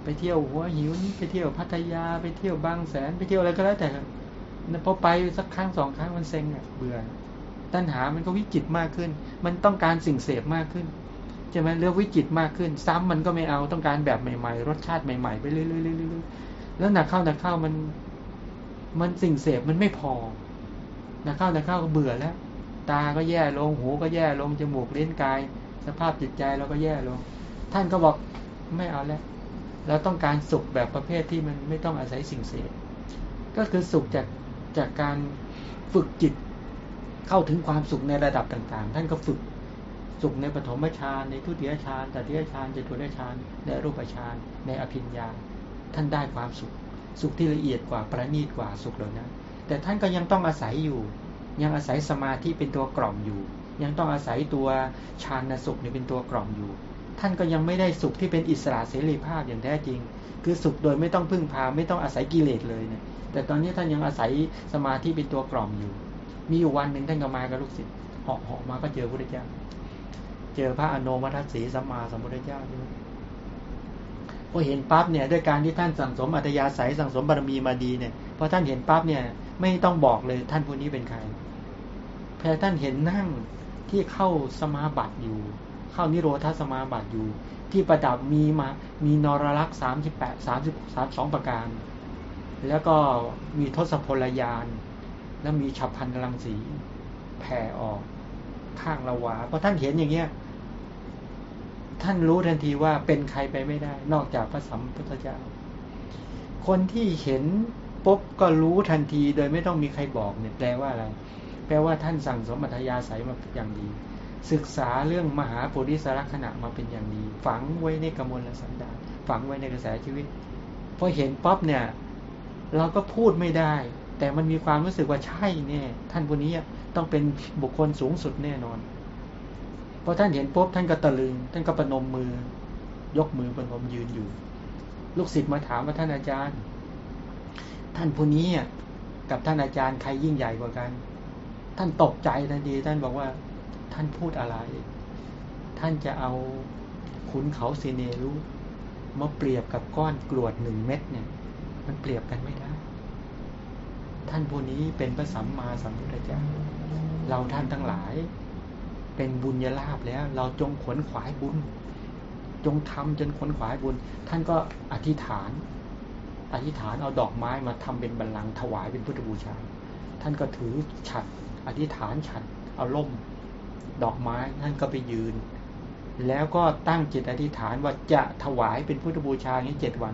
S1: ไปเที่ยวหัวหิวไปเที่ยวพัทยาไปเที่ยวบางแสนไปเที่ยวอะไรก็แล้วแต่พอไปสักครั้งสองครั้งมันเซ็งอะเบื่อตัณหามันก็วิจิตมากขึ้น มันต้องการสิ่งเสพมากขึ้นใช่ไหมเลือกวิจิตมากขึ้น ซ้ำมันก็ไม่เอาต้องการแบบใหม่ๆ รสชาติใหม่ๆ ไปเรื่อยๆ แล้วหนักเข้าหนักเข้ามันมันสิ่งเสพมันไม่พอหนักเข้าหนักเข้าก็เบื่อแล้ว ตาก็แย่ลงหูก็แย่ลงจมูกเลี้ยนกาย สภาพจิตใจเราก็แย่ลง ท่านก็บอกไม่เอาแล้วเราต้องการสุขแบบประเภทที่มันไม่ต้องอาศัยสิ่งเสพก็คือสุขจากจากการฝึกจิตเข้าถึงความสุขในระดับต่างๆ ท่านก็ฝึกสุขในปฐมฌานในทุติยฌานตติยฌานจตุตฌานในรูปฌานในอภิญญา ท่านได้ความสุข สุขที่ละเอียดกว่าประณีตกว่าสุขเหล่านั้นแต่ท่านก็ยังต้องอาศัยอยู่ ยังอาศัยสมาธิเป็นตัวกล่อมอยู่ ยังต้องอาศัยตัวฌานสุขนี่เป็นตัวกล่อมอยู่ ท่านก็ยังไม่ได้สุขที่เป็นอิสระเสรีภาพอย่างแท้จริง คือสุขโดยไม่ต้องพึ่งพาไม่ต้องอาศัยกิเลสเลยเนี่ยแต่ตอนนี้ท่านยังอาศัยสมาธิเป็นตัวกล่อมอยู่ มีอยู่วันหนึ่งท่านก็มากับลูกศิษย์เหาะเหาะมาก็เจอพระพุทธเจ้า เจอพระอนุมัติสีสัมมาสัมพุทธเจ้าใช่ไหม พอเห็นปั๊บเนี่ยด้วยการที่ท่านสั่งสมอัตยาศัยสั่งสมบารมีมาดีเนี่ยพอท่านเห็นปั๊บเนี่ยไม่ต้องบอกเลยท่านผู้นี้เป็นใครแพอท่านเห็นนั่งที่เข้าสมาบัติอยู่ เข้านิโรธาสมาบัติอยู่ ที่ประดับมีมามีนรลักษ์สามสิบแปดสามสิบสามสองประการ แล้วก็มีทศพลยาน แล้วมีฉับพันรังสีแผ่ออกข้างละวาพอท่านเห็นอย่างเงี้ย ท่านรู้ทันทีว่าเป็นใครไปไม่ได้ นอกจากพระสัมพุทธเจ้า คนที่เห็นปุ๊บก็รู้ทันทีโดยไม่ต้องมีใครบอกเนี่ยแปลว่าอะไร แปลว่าท่านสั่งสมบัตยาใสมาอย่างดี ศึกษาเรื่องมหาปุริสลักษณะมาเป็นอย่างดี ฝังไว้ในกมลสันดาฝังไว้ในกระแสชีวิตพอเห็นป๊บเนี่ย เราก็พูดไม่ได้ แต่มันมีความรู้สึกว่าใช่เนี่ยท่านคนนี้ต้องเป็นบุคคลสูงสุดแน่นอน พอท่านเห็นปุ๊บท่านก็ตะลึง ท่านก็ประนมมือ ยกมือประนมยืนอยู่ ลูกศิษย์มาถามว่าท่านอาจารย์ ท่านผู้นี้กับท่านอาจารย์ใครยิ่งใหญ่กว่ากัน ท่านตกใจทันทีท่านบอกว่า ท่านพูดอะไร ท่านจะเอาขุนเขาเซเนรุมาเปรียบกับก้อนกรวดหนึ่งเม็ดเนี่ย มันเปรียบกันไม่ได้ ท่านผู้นี้เป็นพระสัมมาสัมพุทธเจ้าเราท่านทั้งหลาย เป็นบุญญาลาภแล้ว เราจงขวนขวายบุญ จงทำจนขวนขวายบุญ ท่านก็อธิษฐาน อธิษฐานเอาดอกไม้มาทำเป็นบัลลังก์ถวายเป็นพุทธบูชา ท่านก็ถือฉัดอธิษฐานฉัดเอาล่ม ดอกไม้ท่านก็ไปยืน แล้วก็ตั้งจิตอธิษฐานว่าจะถวายเป็นพุทธบูชานี้เจ็ดวัน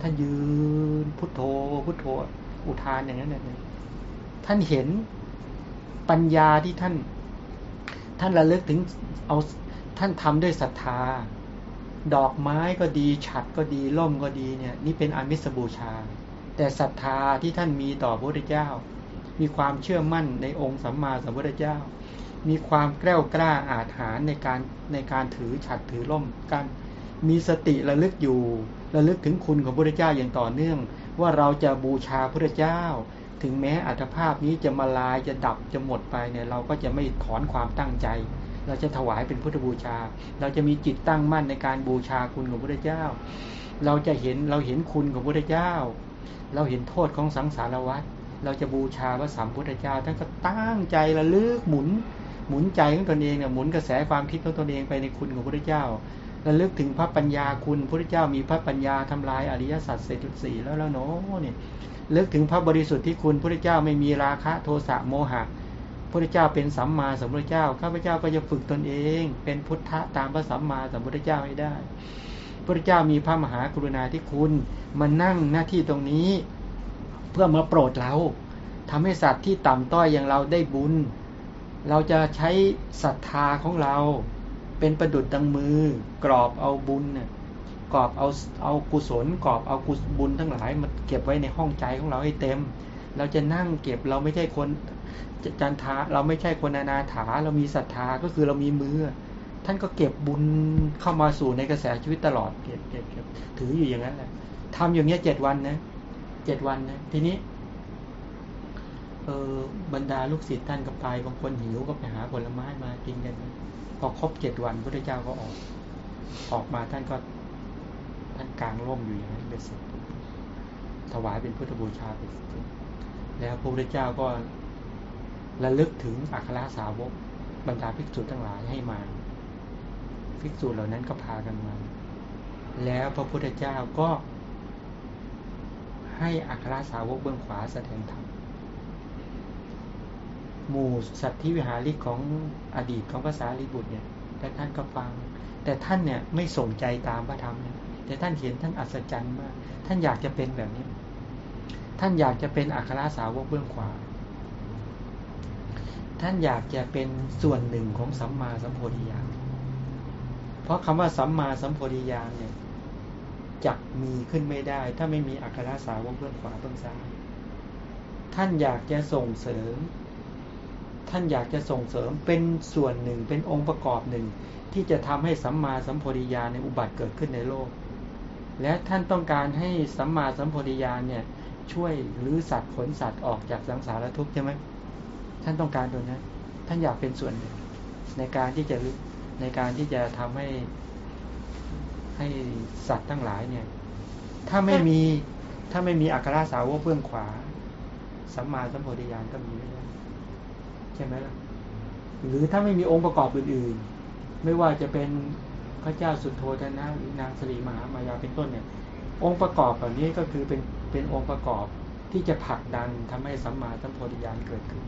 S1: ท่านยืนพุทโธ พุทโธ อุทานอย่างนั้นเนี่ยท่านเห็นปัญญาที่ท่าน ท่านระลึกถึงเอาท่านทำด้วยศรัทธา ดอกไม้ก็ดีฉัดก็ดีล่มก็ดีเนี่ย นี่เป็นอามิสบูชา แต่ศรัทธาที่ท่านมีต่อพระพุทธเจ้า มีความเชื่อมั่นในองค์สัมมาสัมพุทธเจ้า มีความแกล้วกล้าอาถรรพ์ในการในการถือฉัดถือล่มการมีสติระลึกอยู่ระลึกถึงคุณของพระพุทธเจ้าอย่างต่อเนื่อง ว่าเราจะบูชาพระพุทธเจ้า ถึงแม้อัตภาพนี้จะมาลายจะดับจะหมดไปเนี่ยเราก็จะไม่ถอนความตั้งใจ เราจะถวายเป็นพุทธบูชา เราจะมีจิตตั้งมั่นในการบูชาคุณของพระพุทธเจ้า เราจะเห็นเราเห็นคุณของพระพุทธเจ้า เราเห็นโทษของสังสารวัฏเราจะบูชาพระสัมพุทธเจ้าท่านก็ตั้งใจระลึกหมุน หมุนใจของตนเองเนี่ยหมุนกระแสความคิดของตนเองไปในคุณของพระพุทธเจ้าระลึกถึงพระปัญญาคุณพระพุทธเจ้ามีพระปัญญาทำลายอริยสัจเศษจุดสี่แล้วแล้วเนาะเนี่ย ลิกถึงพระบริสุทธิ์ที่คุณพระเจ้าไม่มีราคะโทสะโมหะพระเจ้าเป็นสัมมาสัมพุทธเจ้าข้าพเจ้าก็จะฝึกตนเอง เป็นพุทธะตามพระสัมมาสัมพุทธเจ้าให้ได้ พระเจ้ามีพระมหากรุณาธิคุณมานั่งหน้าที่ตรงนี้ เพื่อมาโปรดเราทำให้สัตว์ที่ต่ำต้อยอย่างเราได้บุญ เราจะใช้ศรัทธาของเรา เป็นประดุดดังมือกรอบเอาบุญเนี่ย กรอบเอาเอากุศลกรอบเอากุศบุญทั้งหลายมาเก็บไว้ในห้องใจของเราให้เต็ม เราจะนั่งเก็บเราไม่ใช่คนจันทาเราไม่ใช่คนอนาถาเรามีศรัทธาก็คือเรามีมือ ท่านก็เก็บบุญเข้ามาสู่ในกระแสชีวิตตลอดเก็บเก็บเก็บถืออยู่อย่างนั้นแหละทำอย่างเงี้ยเจ็ดวันนะเจ็ดวันนะทีนี้เออบรรดาลูกศิษย์ท่านก็ไปบางคนหิวก็ไปหาผลไม้มากินกัน พอครบเจ็ดวันพระเจ้าก็ออก ออกมาท่านก็ ท่านกลางร่มอยู่อย่างนั้นเป็นสิถวายเป็นพุทธบูชาเป็นสิแล้วพระพุทธเจ้าก็ระลึกถึงอัครสาวกบรรดาภิกษุทั้งหลายให้มา ภิกษุเหล่านั้นก็พากันมา แล้วพระพุทธเจ้าก็ ให้อัครสาวกเบื้องขวาแสดงธรรมหมู่สัตว์ที่วิหาริกของอดีตของภาษาลิบุตรเนี่ยแต่ท่านก็ฟัง แต่ท่านเนี่ยไม่สนใจตามพระธรรมเนี่ย แต่ท่านเห็นท่านอัศจรรย์มาก ท่านอยากจะเป็นแบบนี้ ท่านอยากจะเป็นอัครสาวกเบื้องขวา ท่านอยากจะเป็นส่วนหนึ่งของสัมมาสัมโพธิญาณเพราะคำว่าสัมมาสัมโพธิญาณเนี่ยจักมีขึ้นไม่ได้ ถ้าไม่มีอัครสาวกเบื้องขวาเบื้องซ้ายท่านอยากจะส่งเสริม ท่านอยากจะส่งเสริมเป็นส่วนหนึ่งเป็นองค์ประกอบหนึ่ง ที่จะทำให้สัมมาสัมโพธิญาณในอุบัติเกิดขึ้นในโลก และท่านต้องการให้สัมมาสัมโพธิญาณเนี่ย ช่วยหรือสัตว์ขนสัตว์ออกจากสังสารทุกข์ใช่ไหมท่านต้องการตัวนั้นท่านอยากเป็นส่วนหนึ่งในการที่จะในการที่จะทำให้ให้สัตว์ทั้งหลายเนี่ย ถ้าไม่มีถ้าไม่มีอัครสาวกเบื้องขวาสัมมาสัมโพธิญาณก็มีไม่ได้ใช่ไหมล่ะหรือถ้าไม่มีองค์ประกอบอื่นๆ ไม่ว่าจะเป็น พระเจ้าสุดโททนะนางสรีมหามายาเป็นต้นเนี่ย องค์ประกอบแบบนี้ก็คือเป็นเป็นองค์ประกอบที่จะผลักดันทำให้สัมมาสัมโพธิญาณเกิดขึ้น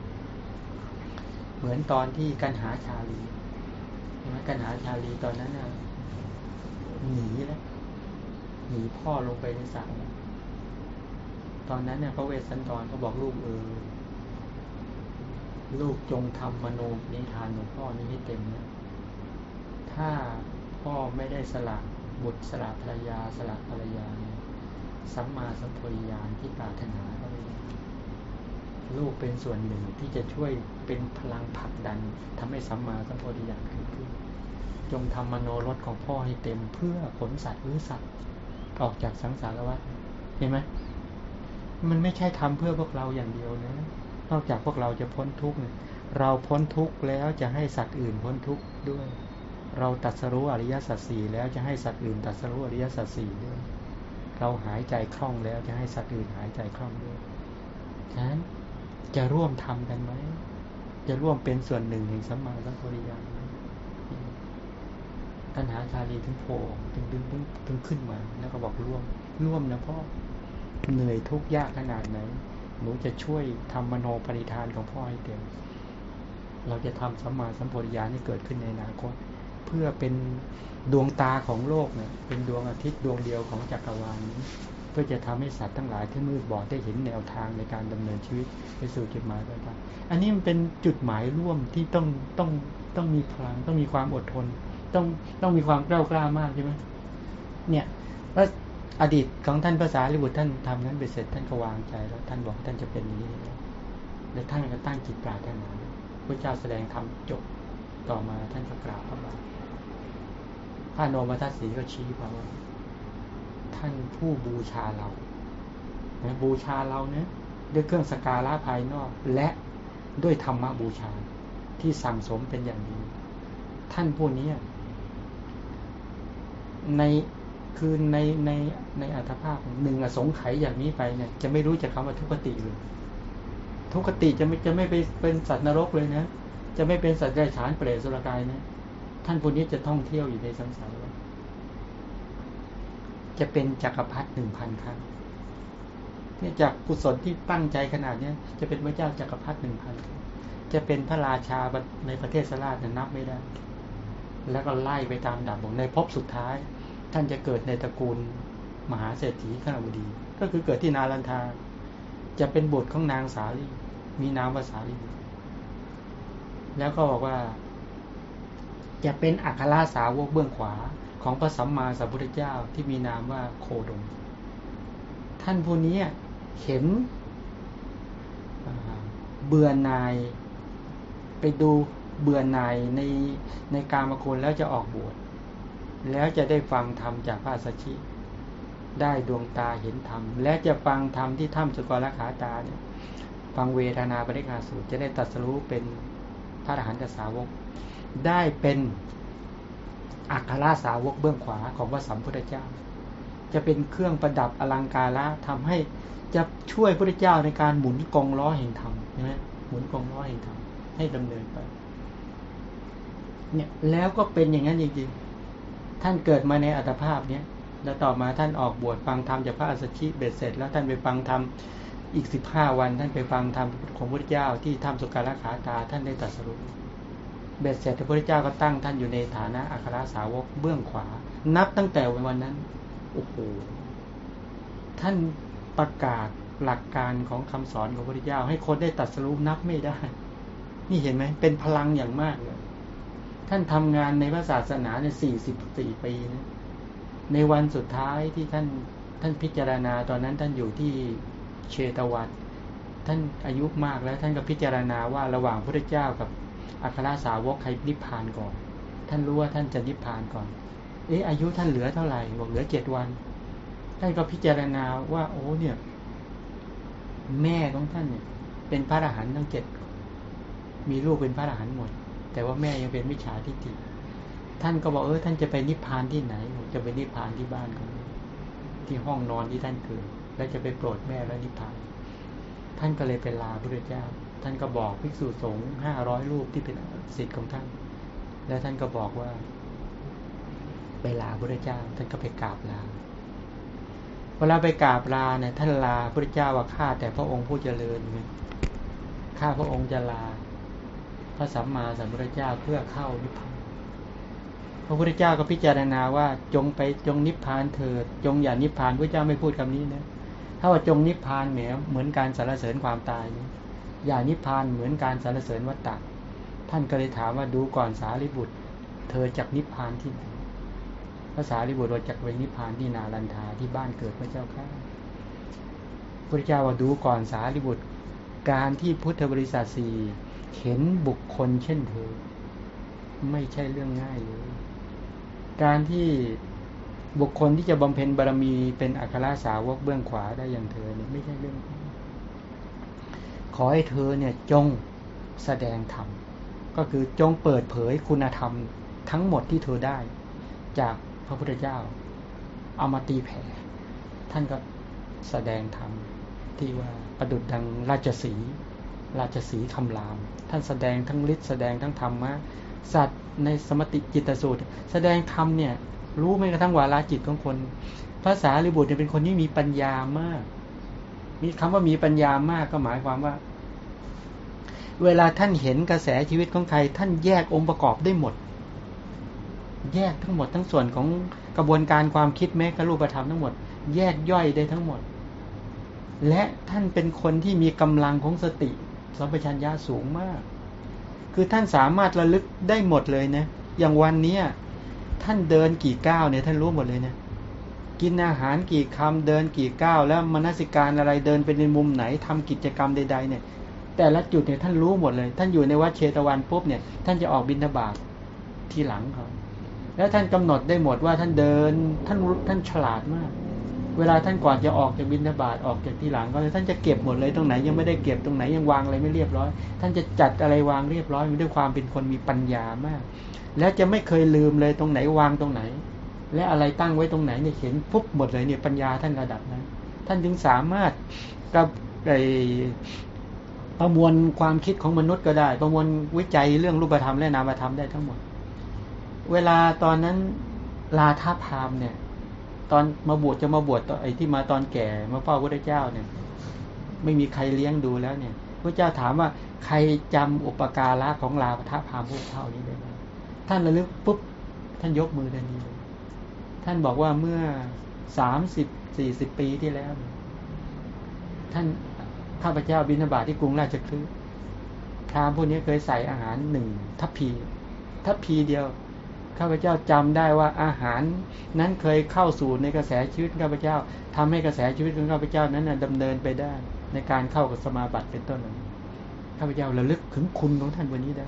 S1: เหมือนตอนที่กันหาชาลีใช่ไหมกันหาชาลีตอนนั้นน่ะหนีแล้วหนีพ่อลงไปในสระตอนนั้นเนี่ยพระเวสสันดรเขาบอกลูกเออลูกจงทำมโนนิทานของพ่อนี้ให้เต็มนะถ้า พ่อไม่ได้สละบุตรสละภรรยาสละภรรยาเนี่ยสัมมาสัมโพธิญาณที่ปรารถนาก็ม่ได้ลูกเป็นส่วนหนึ่งที่จะช่วยเป็นพลังผลักดันทำให้สัมมาสัมโพธิญาณเกิดขึ้น จงทำมโนรถของพ่อให้เต็มเพื่อขนสัตว์หรือสัตว์ออกจากสังสารวัฏเห็นไหมมันไม่ใช่ทำเพื่อพวกเราอย่างเดียวนะ นอกจากพวกเราจะพ้นทุกข์เราพ้นทุกข์แล้วจะให้สัตว์อื่นพ้นทุกข์ด้วย เราตัดสรู้อริยสัจสี่แล้วจะให้สัตว์อื่นตัดสรู้อริยสัจสี่ด้วยเราหายใจคล่องแล้วจะให้สัตว์อื่นหายใจคล่องด้วยฉะนั้นจะร่วมทำกันไหม จะร่วมเป็นส่วนหนึ่งแห่งสัมมาสัมโพธิญาณไหมตัณหาชาลีถึงโผล่ถึงถึงถึงถึงขึ้นมา แล้วก็บอกร่วม ร่วมนะพ่อเหนื่อยทุกข์ยากขนาดไหนหนูจะช่วยทำมโนปริธานของพ่อให้เต็ม เราจะทำสัมมาสัมโพธิญาณให้เกิดขึ้นในอนาคต เพื่อเป็นดวงตาของโลกเนี่ยเป็นดวงอาทิตย์ดวงเดียวของจักรวาลเพื่อจะทำให้สัตว์ทั้งหลายที่มืดบอดได้เห็นแนวทางในการดำเนินชีวิตไปสู่จุดหมายปลายทางอันนี้มันเป็นจุดหมายร่วมที่ต้องต้องต้องมีพลังต้องมีความอดทน ต้องต้องมีความกล้ากล้ามากใช่ไหมเนี่ยแล้วอดีตของท่านภาษาลิบุตรท่านทำนั้นไปเสร็จท่านก็วางใจแล้วท่านบอกท่านจะเป็นอย่างนี้แล้วท่านก็ตั้งจิตปรารถนาพระเจ้าแสดงธรรมจบต่อมาท่านก็กราบพระบาท พระโนมทัศสีก็ชี้พระว่า ท่านผู้บูชาเราบูชาเราเนี่ยด้วยเครื่องสการะภายนอก และด้วยธรรมบูชาที่สั่งสมเป็นอย่างดี ท่านผู้นี้ในคือในในในอัตภาพหนึ่งสงไขอย่างนี้ไปเนี่ย จะไม่รู้จักคำว่าทุกขติเลยทุกขติจะไม่จะไม่ไปเป็นสัตว์นรกเลยนะ จะไม่เป็นสัตว์ไร้ฉานเปรตสุรกายนะ ท่านผู้นี้จะท่องเที่ยวอยู่ในสังสารวัฏจะเป็นจักรพรรดิหนึ่งพันครั้งเนี่ยจากกุศลที่ตั้งใจขนาดเนี้ยจะเป็นพระเจ้าจักรพรรดิหนึ่งพันจะเป็นพระราชาในประเทศสลาดนับไม่ได้ แล้วก็ไล่ไปตามดับบอกในภพสุดท้าย ท่านจะเกิดในตระกูลมหาเศรษฐีขนบดี ก็คือเกิดที่นาลันทา จะเป็นบุตรของนางสาลีมีนามว่าสาลีแล้วก็บอกว่า จะเป็นอัคราสาวกเบื้องขวาของพระสัมมาสัมพุทธเจ้าที่มีนามว่าโคดม ท่านผู้นี้เห็นเบื่อนาย ไปดูเบื่อนายในในการมคุณแล้วจะออกบวชแล้วจะได้ฟังธรรมจากพระสัชชิ ได้ดวงตาเห็นธรรม และจะฟังธรรมที่ถ้ำสกลขาตาเนี่ยฟังเวทนาปริกาสูตรจะได้ตัดสู้เป็นพระอรหันตสาวก ได้เป็นอัคราสาวกเบื้องขวาของพระสัมพุทธเจ้า จะเป็นเครื่องประดับอลังการละทำให้จะช่วยพระเจ้าในการหมุนกองล้อแห่งธรรมใช่ไหมหมุนกองล้อแห่งธรรมให้ดำเนินไปเนี่ยแล้วก็เป็นอย่างนั้นจริงๆ ท่านเกิดมาในอัตภาพเนี้ยแล้วต่อมาท่านออกบวชฟังธรรมจากพระอัสสชิเบ็ดเสร็จ แล้วท่านไปฟังธรรมอีกสิบห้าวัน ท่านไปฟังธรรมของพระเจ้าที่ทำสุการขาตาท่านได้ตรัสรู้ เบ็ดเสร็จพระพุทธเจ้าก็ตั้งท่านอยู่ในฐานะอัครสาวกเบื้องขวา นับตั้งแต่วันนั้นโอ้โหท่านประกาศหลักการของคำสอนของพระพุทธเจ้า ให้คนได้ตัดสรุปนับไม่ได้ นี่เห็นไหมเป็นพลังอย่างมากเลย ท่านทำงานในพระศาสนาในสี่สิบสี่ปีนะในวันสุดท้ายที่ท่านท่านพิจารณาตอนนั้นท่านอยู่ที่เชตวัตท่านอายุมากแล้วท่านก็พิจารณาว่าระหว่างพระเจ้ากับ อัครสาวกใครนิพพานก่อน ท่านรู้ว่าท่านจะนิพพานก่อน เอ๊ะอายุท่านเหลือเท่าไหร่บอกเหลือเจ็ดวัน ท่านก็พิจารณาว่า โอ้เนี่ย แม่ของท่านเนี่ย เป็นพระอรหันต์ทั้งเจ็ดมีลูกเป็นพระอรหันต์หมด แต่ว่าแม่ยังเป็นมิจฉาทิฏฐิท่านก็บอกเออท่านจะไปนิพพานที่ไหนจะไปนิพพานที่บ้านของที่ห้องนอนที่ท่านเกิดแล้วจะไปโปรดแม่แล้วนิพพาน ท่านก็เลยไปลาพระเจ้า ท่านก็บอกภิกษุสงฆ์ห้าร้อยรูปที่เป็นสิทธิ์ของท่าน แล้วท่านก็บอกว่า ไปลาพระเจ้า ท่านก็ไปกราบลา เวลาไปกราบลาเนี่ยท่านลาพระเจ้าว่าข้าแต่พระองค์ผู้เจริญไงข้าพระองค์จะลา พระสัมมาสัมพุทธเจ้าเพื่อเข้านิพพานพระพุทธเจ้าก็พิจารณาว่าจงไปจงนิพพานเถิด จงอย่านิพพานพระเจ้าไม่พูดคำนี้นะถ้าว่าจงนิพพานเหมือนเหมือนการสรรเสริญความตายนี้ อย่านิพพานเหมือนการสรรเสริญวัตตะท่านก็เลยถามว่าดูก่อนสารีบุตร เธอจากนิพพานที่ไหนภาษาลิบุตรจากไปนิพพานที่นาลันทาที่บ้านเกิดพระเจ้าข้าพระเจ้าว่าดูก่อนสารีบุตร การที่พุทธบริษัทสี่เห็นบุคคลเช่นเธอ ไม่ใช่เรื่องง่ายเลย การที่บุคคลที่จะบำเพ็ญบารมีเป็นอัครสาวกเบื้องขวาได้อย่างเธอเนี่ยไม่ใช่เรื่อง ขอให้เธอเนี่ยจงแสดงธรรม ก็คือจงเปิดเผยคุณธรรมทั้งหมดที่เธอได้ จากพระพุทธเจ้า เอามาตีแผ่ ท่านก็แสดงธรรมที่ว่าประดุดดังราชสี ราชสีคำราม ท่านแสดงทั้งฤทธิ์แสดงทั้งธรรมะสัตว์ในสมติจิตสูตร แสดงธรรมเนี่ยรู้ไม่กระทั่งวาลาจิตของคน ภาษาลิบุตรเนี่ยเป็นคนที่มีปัญญามาก มีคำว่ามีปัญญามากก็หมายความว่า เวลาท่านเห็นกระแสชีวิตของใคร ท่านแยกองค์ประกอบได้หมด แยกทั้งหมดทั้งส่วนของกระบวนการความคิดแม้กระรูปธรรมทั้งหมด แยกย่อยได้ทั้งหมด และท่านเป็นคนที่มีกำลังของสติสัมปชัญญะสูงมาก คือท่านสามารถระลึกได้หมดเลยนะ อย่างวันนี้ท่านเดินกี่ก้าวเนี่ยท่านรู้หมดเลยนะ กินอาหารกี่คำเดินกี่ก้าวแล้วมนสิการอะไรเดินไปในมุมไหนทำกิจกรรมใด ๆ เนี่ย แต่ละจุดเนี่ยท่านรู้หมดเลย ท่านอยู่ในวัดเชตวันปุ๊บเนี่ย ท่านจะออกบิณฑบาตที่หลังเขาแล้วท่านกำหนดได้หมดว่าท่านเดินท่านท่านฉลาดมาก เวลาท่านก่อนจะออกจากบิณฑบาตออกจากที่หลังก็ท่านจะเก็บหมดเลยตรงไหนยังไม่ได้เก็บตรงไหนยังวางอะไรไม่เรียบร้อย ท่านจะจัดอะไรวางเรียบร้อยด้วยความเป็นคนมีปัญญามาก แล้วจะไม่เคยลืมเลยตรงไหนวางตรงไหน และอะไรตั้งไว้ตรงไหนเนี่ยเห็นปุ๊บหมดเลยเนี่ยปัญญาท่านระดับนั้น ท่านจึงสามารถกับไอประมวลความคิดของมนุษย์ก็ได้ ประมวลวิจัยเรื่องรูปธรรมและนามธรรมได้ทั้งหมด เวลาตอนนั้นลาท่าพามเนี่ย ตอนมาบวชจะมาบวชตอนไอ้ที่มาตอนแก่มาเฝ้าพระเจ้าเนี่ย ไม่มีใครเลี้ยงดูแล้วเนี่ยพระเจ้าถามว่าใครจำอุปการะของลาท่าพามพวกเท่านี้ได้ไหมท่านระลึกปุ๊บท่านยกมือทันทีเลย ท่านบอกว่าเมื่อสามสิบสี่สิบปีที่แล้ว ท่านข้าพเจ้าบิณฑบาตที่กรุงราชคฤห์พราหมณ์พวกนี้เคยใส่อาหารหนึ่งทัพพี ทัพพีเดียวข้าพเจ้าจำได้ว่าอาหารนั้นเคยเข้าสู่ในกระแสชีวิตข้าพเจ้าทำให้กระแสชีวิตของข้าพเจ้านั้นดำเนินไปได้ ในการเข้ากับสมาบัติเป็นต้นนั้นข้าพเจ้าระลึกถึงคุณของท่านวันนี้ได้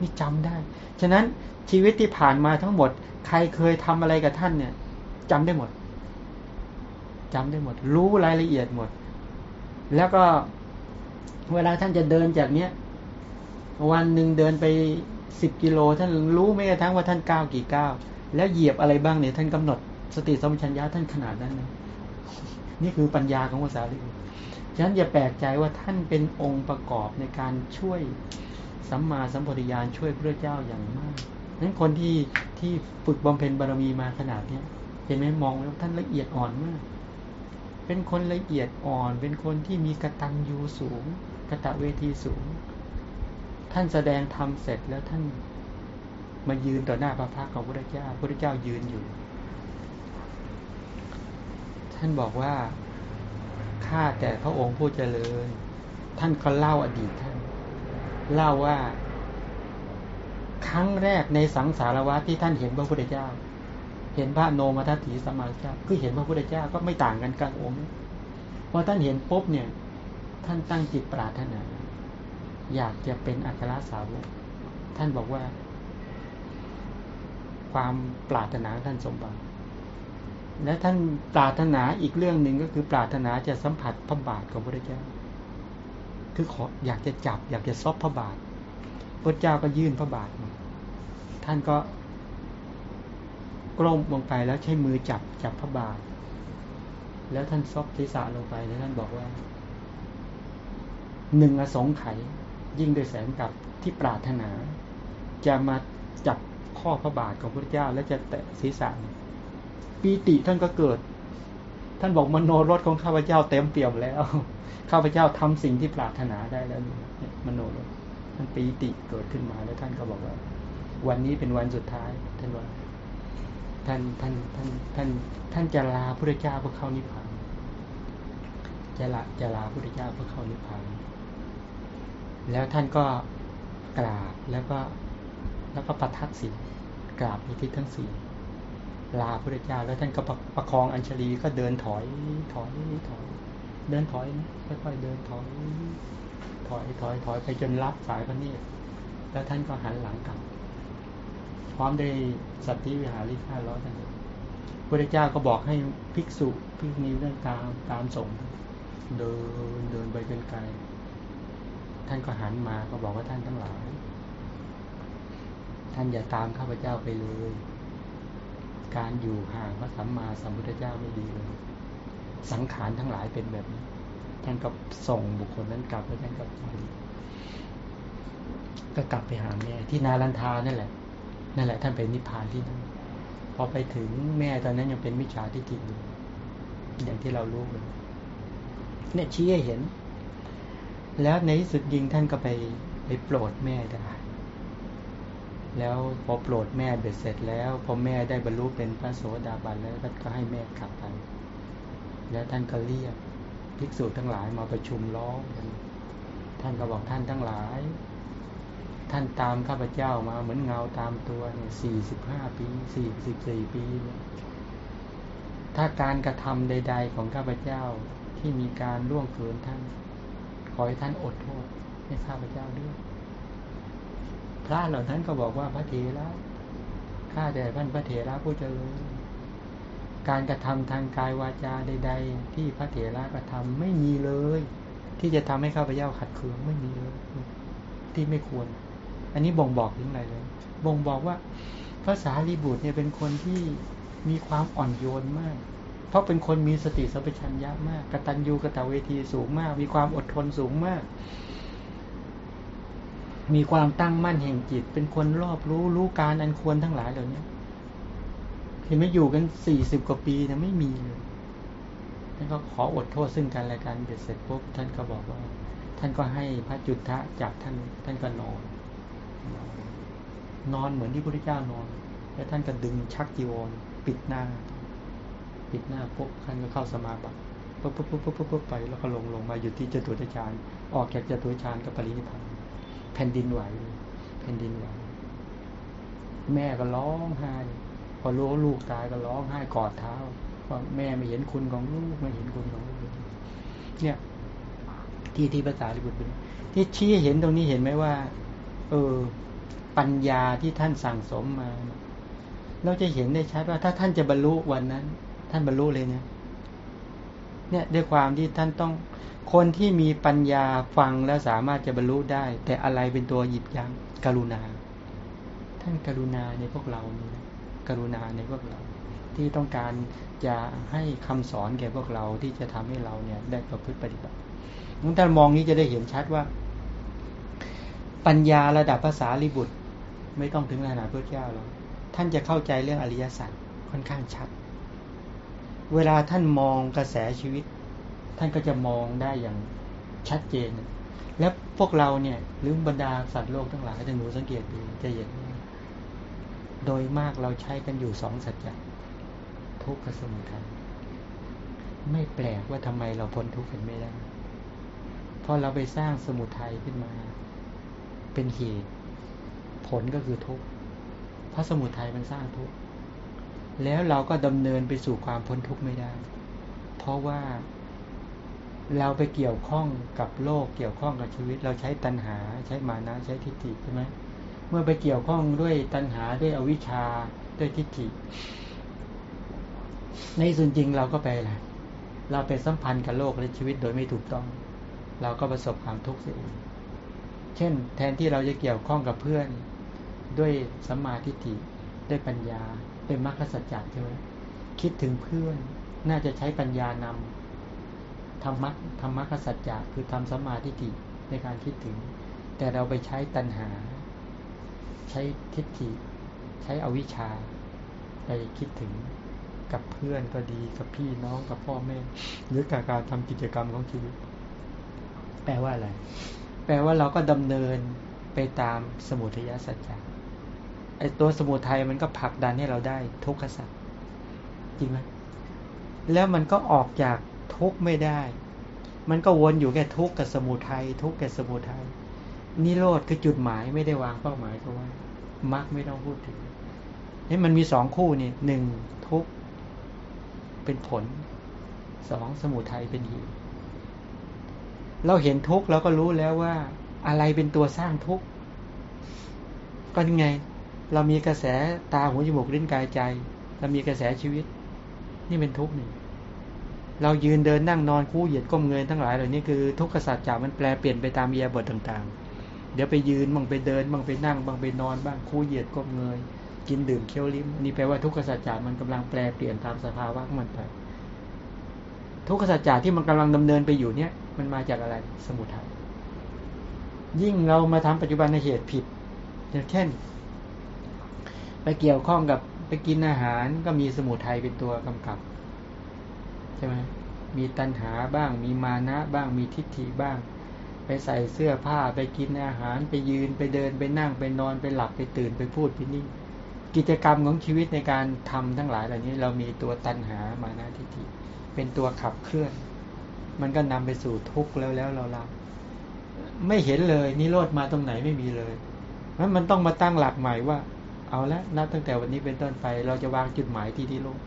S1: นี่จำได้ ฉะนั้น ชีวิตที่ผ่านมาทั้งหมด ใครเคยทำอะไรกับท่านเนี่ยจำได้หมดจำได้หมด รู้รายละเอียดหมด แล้วก็เวลาท่านจะเดินจากเนี้ยวันหนึ่งเดินไปสิบกิโล ท่านรู้ไม่กระทั่งว่าท่านก้าวกี่ก้าวแล้วเหยียบอะไรบ้างเนี่ย ท่านกำหนดสติสมชัญญาท่านขนาดนั้นนะนี่คือปัญญาของภาษาลิบุตรฉะนั้นอย่าแปลกใจว่าท่านเป็นองค์ประกอบในการช่วยสัมมาสัมปวิญาณช่วยพระเจ้าอย่างมาก นั้นคนที่ที่ฝึกบำเพ็ญบารมีมาขนาดเนี้ยเห็นไหมมองแล้วท่านละเอียดอ่อนมาก เป็นคนละเอียดอ่อน เป็นคนที่มีกระตันยูสูง กระตะเวทีสูง ท่านแสดงธรรมเสร็จแล้วท่านมายืนต่อหน้าพระพักของพระเจ้าพระเจ้ายืนอยู่ ท่านบอกว่าข้าแต่พระองค์ผู้เจริญ ท่านก็เล่าอดีตท่าน เล่าว่า ครั้งแรกในสังสารวัฏที่ท่านเห็นพระพุทธเจ้า เห็นพระโนมทัตถีสมาเจ้าคือเห็นพระพุทธเจ้าก็ไม่ต่างกันกับองค์พอท่านเห็นปุ๊บเนี่ย ท่านตั้งจิตปรารถนา อยากจะเป็นอัครสาวกท่านบอกว่า ความปรารถนาท่านสมบัติและท่านปรารถนาอีกเรื่องหนึ่งก็คือปรารถนาจะสัมผัสพระบาทของพระเจ้า คือขออยากจะจับอยากจะซบพระบาท พระเจ้าก็ยื่นพระบาทมาท่านก็กล้มลงไปแล้วใช้มือจับจับพระบาท แล้วท่านซบศีรษะลงไปแล้วท่านบอกว่าหนึ่งอสงไขยยิ่งโดยแสงกับที่ปรารถนา จะมาจับข้อพระบาทของพระเจ้า แล้วจะแตะศีรษะปีติท่านก็เกิด ท่านบอกมโนรถของข้าพเจ้าเต็มเปี่ยมแล้ว ข้าพเจ้าทำสิ่งที่ปรารถนาได้แล้วมโนรถ ท่านปีติเกิดขึ้นมาแล้วท่านก็บอกว่า วันนี้เป็นวันสุดท้าย ท่านว่าท่านท่านท่านท่านท่านจะลาพระเจ้าเพื่อเข้านิพพานจะละจะลาพระเจ้าเพื่อเข้านิพพานแล้วท่านก็กราบแล้วก็แล้วก็ประทักษิณกราบในทิศทั้งสี่ลาพระเจ้าแล้วท่านก็ประประคองอัญชลีก็เดินถอยถอยถอย เดินถอยนะค่อยๆเดินถอย ถอยถอยถอยไปจนรับสายพระเนตรแล้วท่านก็หันหลังกลับ พร้อมได้สัตธิวิหาริห้าร้อยท่านพระเจ้าก็บอกให้ภิกษุภิกษุณีเรื่องตามตามสงเดินเดินไปจนไกล ท่านก็หันมาก็บอกว่าท่านทั้งหลาย ท่านอย่าตามข้าพเจ้าไปเลย การอยู่ห่างพระสัมมาสัมพุทธเจ้าไม่ดีเลย สังขารทั้งหลายเป็นแบบนี้ ท่านก็ส่งบุคคลนั้นกลับแล้วท่านก็ไปก็กลับไปหาแม่ที่นาลันทานั่นแหละ นั่นแหละ ท่านเป็นนิพพานที่นั่นพอไปถึงแม่ตอนนั้นยังเป็นมิจฉาทิฏฐิอยู่อย่างที่เรารู้กันเนี่ยชี้ให้เห็น แล้วในที่สุดยิงท่านก็ไปไปโปรดแม่ได้ แล้วพอโปรดแม่เบ็ดเสร็จแล้ว พอแม่ได้บรรลุเป็นพระโสดาบันแล้วก็ให้แม่กลับไป แล้วท่านก็เรียกภิกษุทั้งหลายมาประชุมล้อมท่านก็บอกท่านทั้งหลาย ท่านตามข้าพเจ้ามาเหมือนเงาตามตัวเนี่ยสี่สิบห้าปีสี่สิบสี่ปี ถ้าการกระทำใด ๆ ของข้าพเจ้าที่มีการล่วงเกินท่าน ขอให้ท่านอดโทษให้ข้าพเจ้าด้วยพระเหล่านั้นก็บอกว่าพระเถระข้าแต่ท่านพระเถระผู้เจริญ การกระทำทางกายวาจาใด ๆ ที่พระเถระกระทำไม่มีเลย ที่จะทำให้ข้าพเจ้าขัดเคืองไม่มีเลยที่ไม่ควร อันนี้บ่งบอกถึงอะไรเลย บ่งบอกว่าภาษาลีบุตรเนี่ยเป็นคนที่มีความอ่อนโยนมาก เพราะเป็นคนมีสติสัพพัญญะมากกตัญญูกตเวทีสูงมาก มีความอดทนสูงมาก มีความตั้งมั่นแห่งจิต เป็นคนรอบรู้รู้การอันควรทั้งหลายเหล่านี้ เห็นไหมอยู่กันสี่สิบกว่าปีนะไม่มีเลยท่านก็ขออดโทษซึ่งกันและกันเบ็ดเสร็จปุ๊บท่านก็บอกว่า ท่านก็ให้พระจุทะจากท่านท่านก็นอน นอนเหมือนที่พระพุทธเจ้านอน แล้วท่านก็ดึงชักจีวรปิดหน้า ปิดหน้าปุ๊บท่านก็เข้าสมาบัติปุ๊บปุ๊บปุ๊บปุ๊บปุ๊บไปแล้วก็ลงลงมาอยู่ที่จตุตฌานออกจากจตุตฌานกับปรินิพพานแผ่นดินไหวแผ่นดินไหวแม่ก็ร้องไห้ อรู้ลูกตายก็ร้องไห้กอดเท้าว่าแม่ไม่เห็นคุณของลูกไม่เห็นคุณของลูกเนี่ย ที่ที่ภาษาลิบุตรเป็นที่ชี้เห็นตรงนี้เห็นไหมว่า เออ ปัญญาที่ท่านสั่งสมมา เราจะเห็นได้ชัดว่าถ้าท่านจะบรรลุวันนั้น ท่านบรรลุเลยเนี่ยเนี่ยด้วยความที่ท่านต้องคนที่มีปัญญาฟังแล้วสามารถจะบรรลุได้ แต่อะไรเป็นตัวหยิบยั้งกรุณา ท่านกรุณาในพวกเรานี่น กรุณาในพวกเรา ที่ต้องการจะให้คำสอนแก่พวกเราที่จะทำให้เราเนี่ยได้ประพฤติปฏิบัติงั้นท่านมองนี้จะได้เห็นชัดว่า ปัญญาระดับภาษาลิบุตร ไม่ต้องถึงขนาดพระเจ้าหรอกท่านจะเข้าใจเรื่องอริยสัจค่อนข้างชัด เวลาท่านมองกระแสชีวิต ท่านก็จะมองได้อย่างชัดเจน และพวกเราเนี่ยหรือบรรดาสัตว์โลกทั้งหลายถ้าหนูสังเกตดูจะเห็น โดยมากเราใช้กันอยู่สองสัจจะทุกขสมุทัยไม่แปลกว่าทำไมเราพ้นทุกข์กันไม่ได้เพราะเราไปสร้างสมุทัยขึ้นมา เป็นเหตุ ผลก็คือทุกข์เพราะสมุทัยมันสร้างทุกข์แล้วเราก็ดำเนินไปสู่ความพ้นทุกข์ไม่ได้ เพราะว่าเราไปเกี่ยวข้องกับโลกเกี่ยวข้องกับชีวิต เราใช้ตัณหา ใช้มานะใช้ทิฏฐิใช่ไหม เมื่อไปเกี่ยวข้องด้วยตัณหาด้วยอวิชชาด้วยทิฏฐิ ในส่วนจริงเราก็ไปอะไรเราไปสัมพันธ์กับโลกและชีวิตโดยไม่ถูกต้อง เราก็ประสบความทุกข์เสียเองเช่น แทนที่เราจะเกี่ยวข้องกับเพื่อนด้วยสัมมาทิฏฐิด้วยปัญญาด้วยมรรคสัจจะใช่ไหมคิดถึงเพื่อนน่าจะใช้ปัญญานำธรรมะธรรมะกสัจจะคือทำสัมมาทิฏฐิในการคิดถึง แต่เราไปใช้ตัณหา ใช้ทิฏฐิ ใช้อวิชชาไปคิดถึงกับเพื่อนก็ดีกับพี่น้องกับพ่อแม่ หรือการการทำกิจกรรมของชีวิต แปลว่าอะไร แปลว่าเราก็ดำเนินไปตามสมุทัยสัจจะไอตัวสมุทัยมันก็ผลักดันให้เราได้ทุกขสัจจริงไหมแล้วมันก็ออกจากทุกข์ไม่ได้ มันก็วนอยู่แค่ทุกข์กับสมุทัยทุกข์กับสมุทัย นิโรธคือจุดหมายไม่ได้วางเป้าหมายเขาไว้มรรคไม่ต้องพูดถึงนี่มันมีสองคู่นี่หนึ่งทุกเป็นผลสองสมุทัยเป็นเหตุเราเห็นทุกข์เราก็รู้แล้วว่า อะไรเป็นตัวสร้างทุกข์ก็ยังไง เรามีกระแสตาหูจมูกลิ้นกายใจ เรามีกระแสชีวิต นี่เป็นทุกข์หนึ่งเรายืนเดินนั่งนอนคู่เหยียดก้มเงยทั้งหลายเหล่านี้คือทุกขศาสัจจามันแปลเปลี่ยนไปตามเอียบทต่างๆ เดี๋ยวไปยืนบางไปเดินบางไปนั่งบางไปนอนบ้างคู่เหยียดก้มเงย กินดื่มเคี้ยวลิ้มนี่แปลว่าทุกขสัจจามันกำลังแปลเปลี่ยนตามสภาวะของมันไป ทุกขสัจจาที่มันกำลังดำเนินไปอยู่เนี่ย มันมาจากอะไรสมุทัยยิ่งเรามาทำปัจจุบันในเหตุผิดอย่างเช่น ไปเกี่ยวข้องกับไปกินอาหารก็มีสมุทัยเป็นตัวกำกับใช่ไหมมีตัณหาบ้าง มีมานะบ้างมีทิฏฐิบ้าง ไปใส่เสื้อผ้าไปกินอาหารไปยืนไปเดินไปนั่งไปนอนไปหลับไปตื่นไปพูดไปนี่กิจกรรมของชีวิตในการทำทั้งหลายเหล่านี้ เรามีตัวตัณหามานะทิฏฐิเป็นตัวขับเคลื่อน มันก็นำไปสู่ทุกข์แล้วแล้วเราเราไม่เห็นเลยนิโรธมาตรงไหนไม่มีเลยนั้นมันต้องมาตั้งหลักใหม่ว่า เอาละนับตั้งแต่วันนี้เป็นต้นไปเราจะวางจุดหมายที่ที่โลก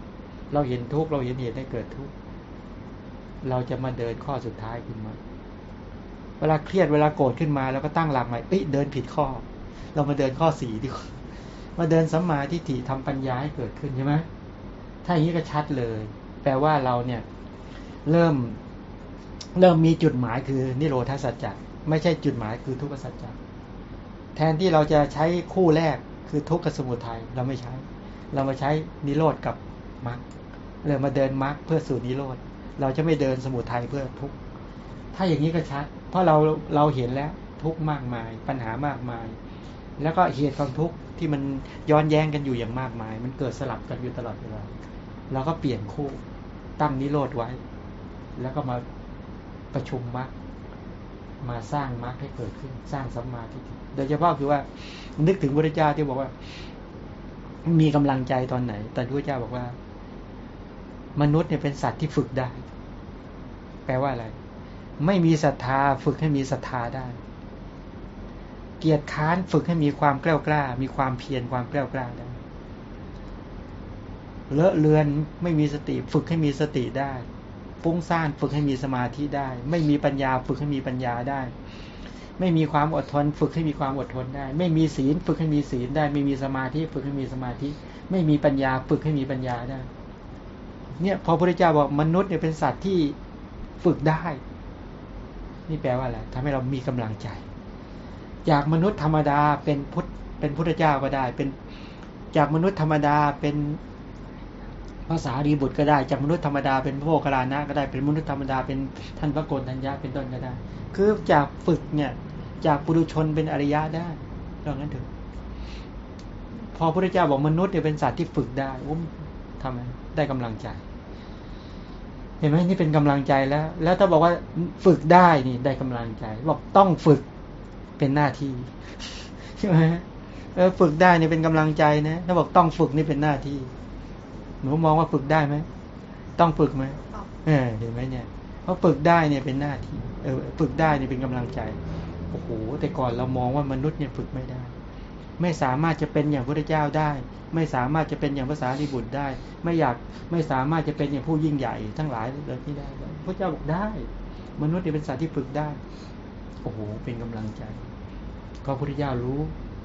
S1: เราเห็นทุกข์เราเห็นเหตุให้เกิดทุกข์เราจะมาเดินข้อสุดท้ายขึ้นมา เวลาเครียดเวลาโกรธขึ้นมาเราก็ตั้งหลักใหม่เอ้ยเดินผิดข้อ เรามาเดินข้อสี่ดีกว่ามาเดินสัมมาทิฏฐิทำปัญญาให้เกิดขึ้นใช่ไหมถ้าอย่างนี้ก็ชัดเลย แปลว่าเราเนี่ย เริ่มเริ่มมีจุดหมายคือนิโรธาสัจจะไม่ใช่จุดหมายคือทุกขสัจจะแทนที่เราจะใช้คู่แรกคือทุกขสมุทัยเราไม่ใช้ เรามาใช้นิโรธกับมรรคเลยมาเดินมรรคเพื่อสู่นิโรธเราจะไม่เดินสมุทัยเพื่อทุกข์ถ้าอย่างนี้ก็ชัด เพราะเราเราเห็นแล้วทุกข์มากมาย ปัญหามากมาย แล้วก็เหตุของทุกข์ที่มันย้อนแย้งกันอยู่อย่างมากมาย มันเกิดสลับกันอยู่ตลอดเวลาเราก็เปลี่ยนคู่ตั้งนิโรธไว้ แล้วก็มาประชุมมรรคมาสร้างมรรคให้เกิดขึ้น สร้างสัมมาทิฏฐิโดยเฉพาะคือว่า นึกถึงพระเจ้าที่บอกว่า มีกำลังใจตอนไหน แตอนพระเจ้าบอกว่า มนุษย์เนี่ยเป็นสัตว์ที่ฝึกได้ แปลว่าอะไร ไม่มีศรัทธาฝึกให้มีศรัทธาได้ เกียรติค้านฝึกให้มีความกล้ากล้า มีความเพียรความกล้ากล้าได้เลอะเลือนไม่มีสติฝึกให้มีสติได้ฟุ้งซ่านฝึกให้มีสมาธิได้ ไม่มีปัญญาฝึกให้มีปัญญาได้ ไม่มีความอดทน ฝึกให้มีความอดทนได้ ไม่มีศีลฝึกให้มีศีลได้ ไม่มีสมาธิฝึกให้มีสมาธิ ไม่มีปัญญาฝึกให้มีปัญญาได้ เนี่ยพอพระพุทธเจ้าบอกมนุษย์เนี่ยเป็นสัตว์ที่ฝึกได้ นี่แปลว่าอะไรทำให้เรามีกำลังใจ จากมนุษย์ธรรมดาเป็นพุทธเป็นพุทธเจ้าก็ได้ เป็นจากมนุษย์ธรรมดาเป็นภาษารีบุตรก็ได้ จากมนุษย์ธรรมดาเป็นพระโครานะก็ได้เป็นมนุษย์ธรรมดาเป็นท่านพระโกนทัญญาเป็นต้นก็ได้ คือจากฝึกเนี่ยจากปุถุชนเป็นอริยะได้ลองนั้นถึงพอพระพุทธเจ้าบอกมนุษย์เนี่ยเป็นสัตว์ที่ฝึกได้อุ้มทำไมได้กำลังใจ เห็นไหมนี่เป็นกำลังใจแล้ว แล้วถ้าบอกว่าฝึกได้นี่ได้กำลังใจ บอกต้องฝึกเป็นหน้าที่ใช่ไหมเออฝึกได้นี่เป็นกำลังใจนะถ้าบอกต้องฝึกนี่เป็นหน้าที่ หนูมองว่าฝึกได้ไหมต้องฝึกไหมเออเห็นไหมเนี่ยเพราะฝึกได้เนี่ยเป็นหน้าที่ เออ ฝึกได้เนี่ยเป็นกำลังใจโอ้โหแต่ก่อนเรามองว่ามนุษย์เนี่ยฝึกไม่ได้ ไม่สามารถจะเป็นอย่างพระเจ้าได้ ไม่สามารถจะเป็นอย่างภาษาลิบุตรได้ ไม่อยากไม่สามารถจะเป็นอย่างผู้ยิ่งใหญ่ทั้งหลายเลยที่ได้พระเจ้าบอกได้ มนุษย์เป็นสัตว์ที่ฝึกได้ โอ้โหเป็นกำลังใจก็พระเจ้ารู้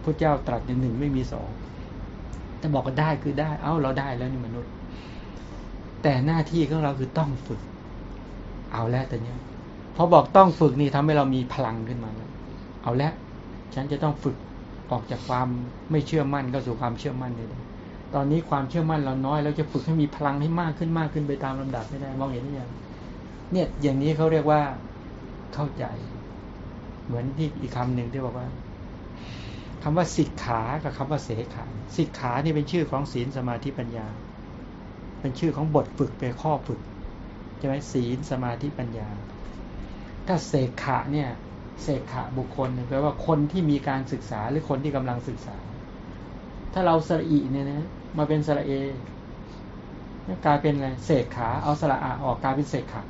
S1: พระเจ้าตรัสอย่างหนึ่งไม่มีสองแต่บอกว่าได้คือได้ เอ้าเราได้แล้วนี่มนุษย์ แต่หน้าที่ของเราคือต้องฝึก เอาแล้วแต่เนี้ยพอบอกต้องฝึกนี่ทำให้เรามีพลังขึ้นมาแล้วเอาแล้วฉันจะต้องฝึก ออกจากความไม่เชื่อมั่นเข้าสู่ความเชื่อมั่นเลยตอนนี้ความเชื่อมั่นเราน้อยเราจะฝึกให้มีพลังให้มากขึ้นมากขึ้นไปตามลำดับไม่ได้มองเห็นหรือยังเนี่ยอย่างนี้เขาเรียกว่าเข้าใจ เหมือนที่อีกคำหนึ่งที่บอกว่าคำว่าสิกขากับคำว่าเสขาสิกขานี่เป็นชื่อของศีลสมาธิปัญญา เป็นชื่อของบทฝึกเป็นข้อฝึกใช่ไหมศีลสมาธิปัญญา ถ้าเสกขาเนี่ย เสกขาบุคคลแปลว่าคนที่มีการศึกษาหรือคนที่กำลังศึกษา ถ้าเราสระอีเนี่ยนะมาเป็นสระเอกลายเป็นอะไรเสกขา เอาสระอาออกกลายเป็นเสกขา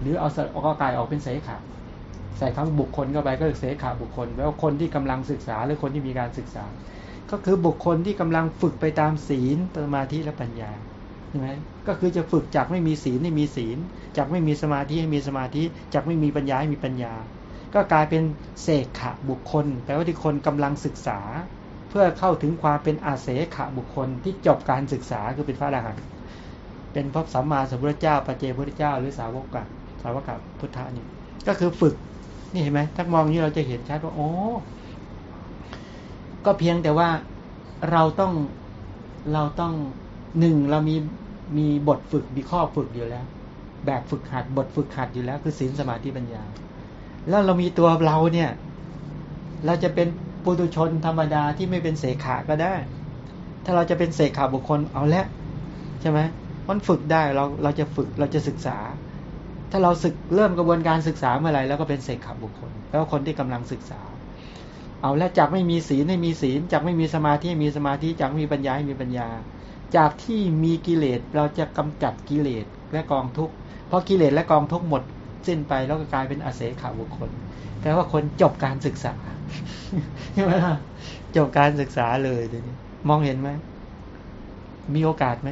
S1: หรือเอาสระออกกายออกเป็นเสกขาใส่คำบุคคลเข้าไปก็เสขาบุคคลแปลว่าคนที่กำลังศึกษาหรือคนที่มีการศึกษา ก็คือบุคคลที่กำลังฝึกไปตามศีลสมาธิและปัญญาใช่ไหมก็คือจะฝึกจากไม่มีศีลให้มีศีลจากไม่มีสมาธิให้มีสมาธิจากไม่มีปัญญาให้มีปัญญา ก็กลายเป็นเสกขะบุคคล แปลว่าที่คนกำลังศึกษา เพื่อเข้าถึงความเป็นอาเสขะบุคคลที่จบการศึกษาคือเป็นพระอรหันต์เป็นพระสัมมาสัมพุทธเจ้าปเจพุทธเจ้า หรือสาวกกับสาวกกับพุทธะนี่ก็คือฝึกนี่เห็นไหมถ้ามองนี้เราจะเห็นชัดว่าโอ้ก็เพียงแต่ว่าเราต้องเราต้องหนึ่งเรามีมีบทฝึกมีข้อฝึกอยู่แล้ว แบบฝึกหัดบทฝึกหัดอยู่แล้ว คือศีลสมาธิปัญญา แล้วเรามีตัวเราเนี่ย เราจะเป็นปุถุชนธรรมดาที่ไม่เป็นเสขาก็ได้ ถ้าเราจะเป็นเสขาบุคคลเอาละใช่ไหมมันฝึกได้เราเราจะฝึกเราจะศึกษา ถ้าเราศึกเริ่มกระบวนการศึกษาเมื่อไหร่แล้วก็เป็นเสขาบุคคลแปลว่าคนที่กำลังศึกษา เอาล้วจากไม่มีศีลให้มีศีลจากไม่มีสมาธิให้มีสมาธิจากมีปัญญาให้มีปัญญา จากที่มีกิเลสเราจะกำจัดกิเลสและกองทุกข์เพราะกิเลสและกองทุกข์หมด สิ้นไปแล้วก็กลายเป็นอาเสขาบุคคลแปลว่าคนจบการศึกษาใช่ไหมล่ะจบการศึกษาเลยเดี๋ยวนี้มองเห็นไหมมีโอกาสไหม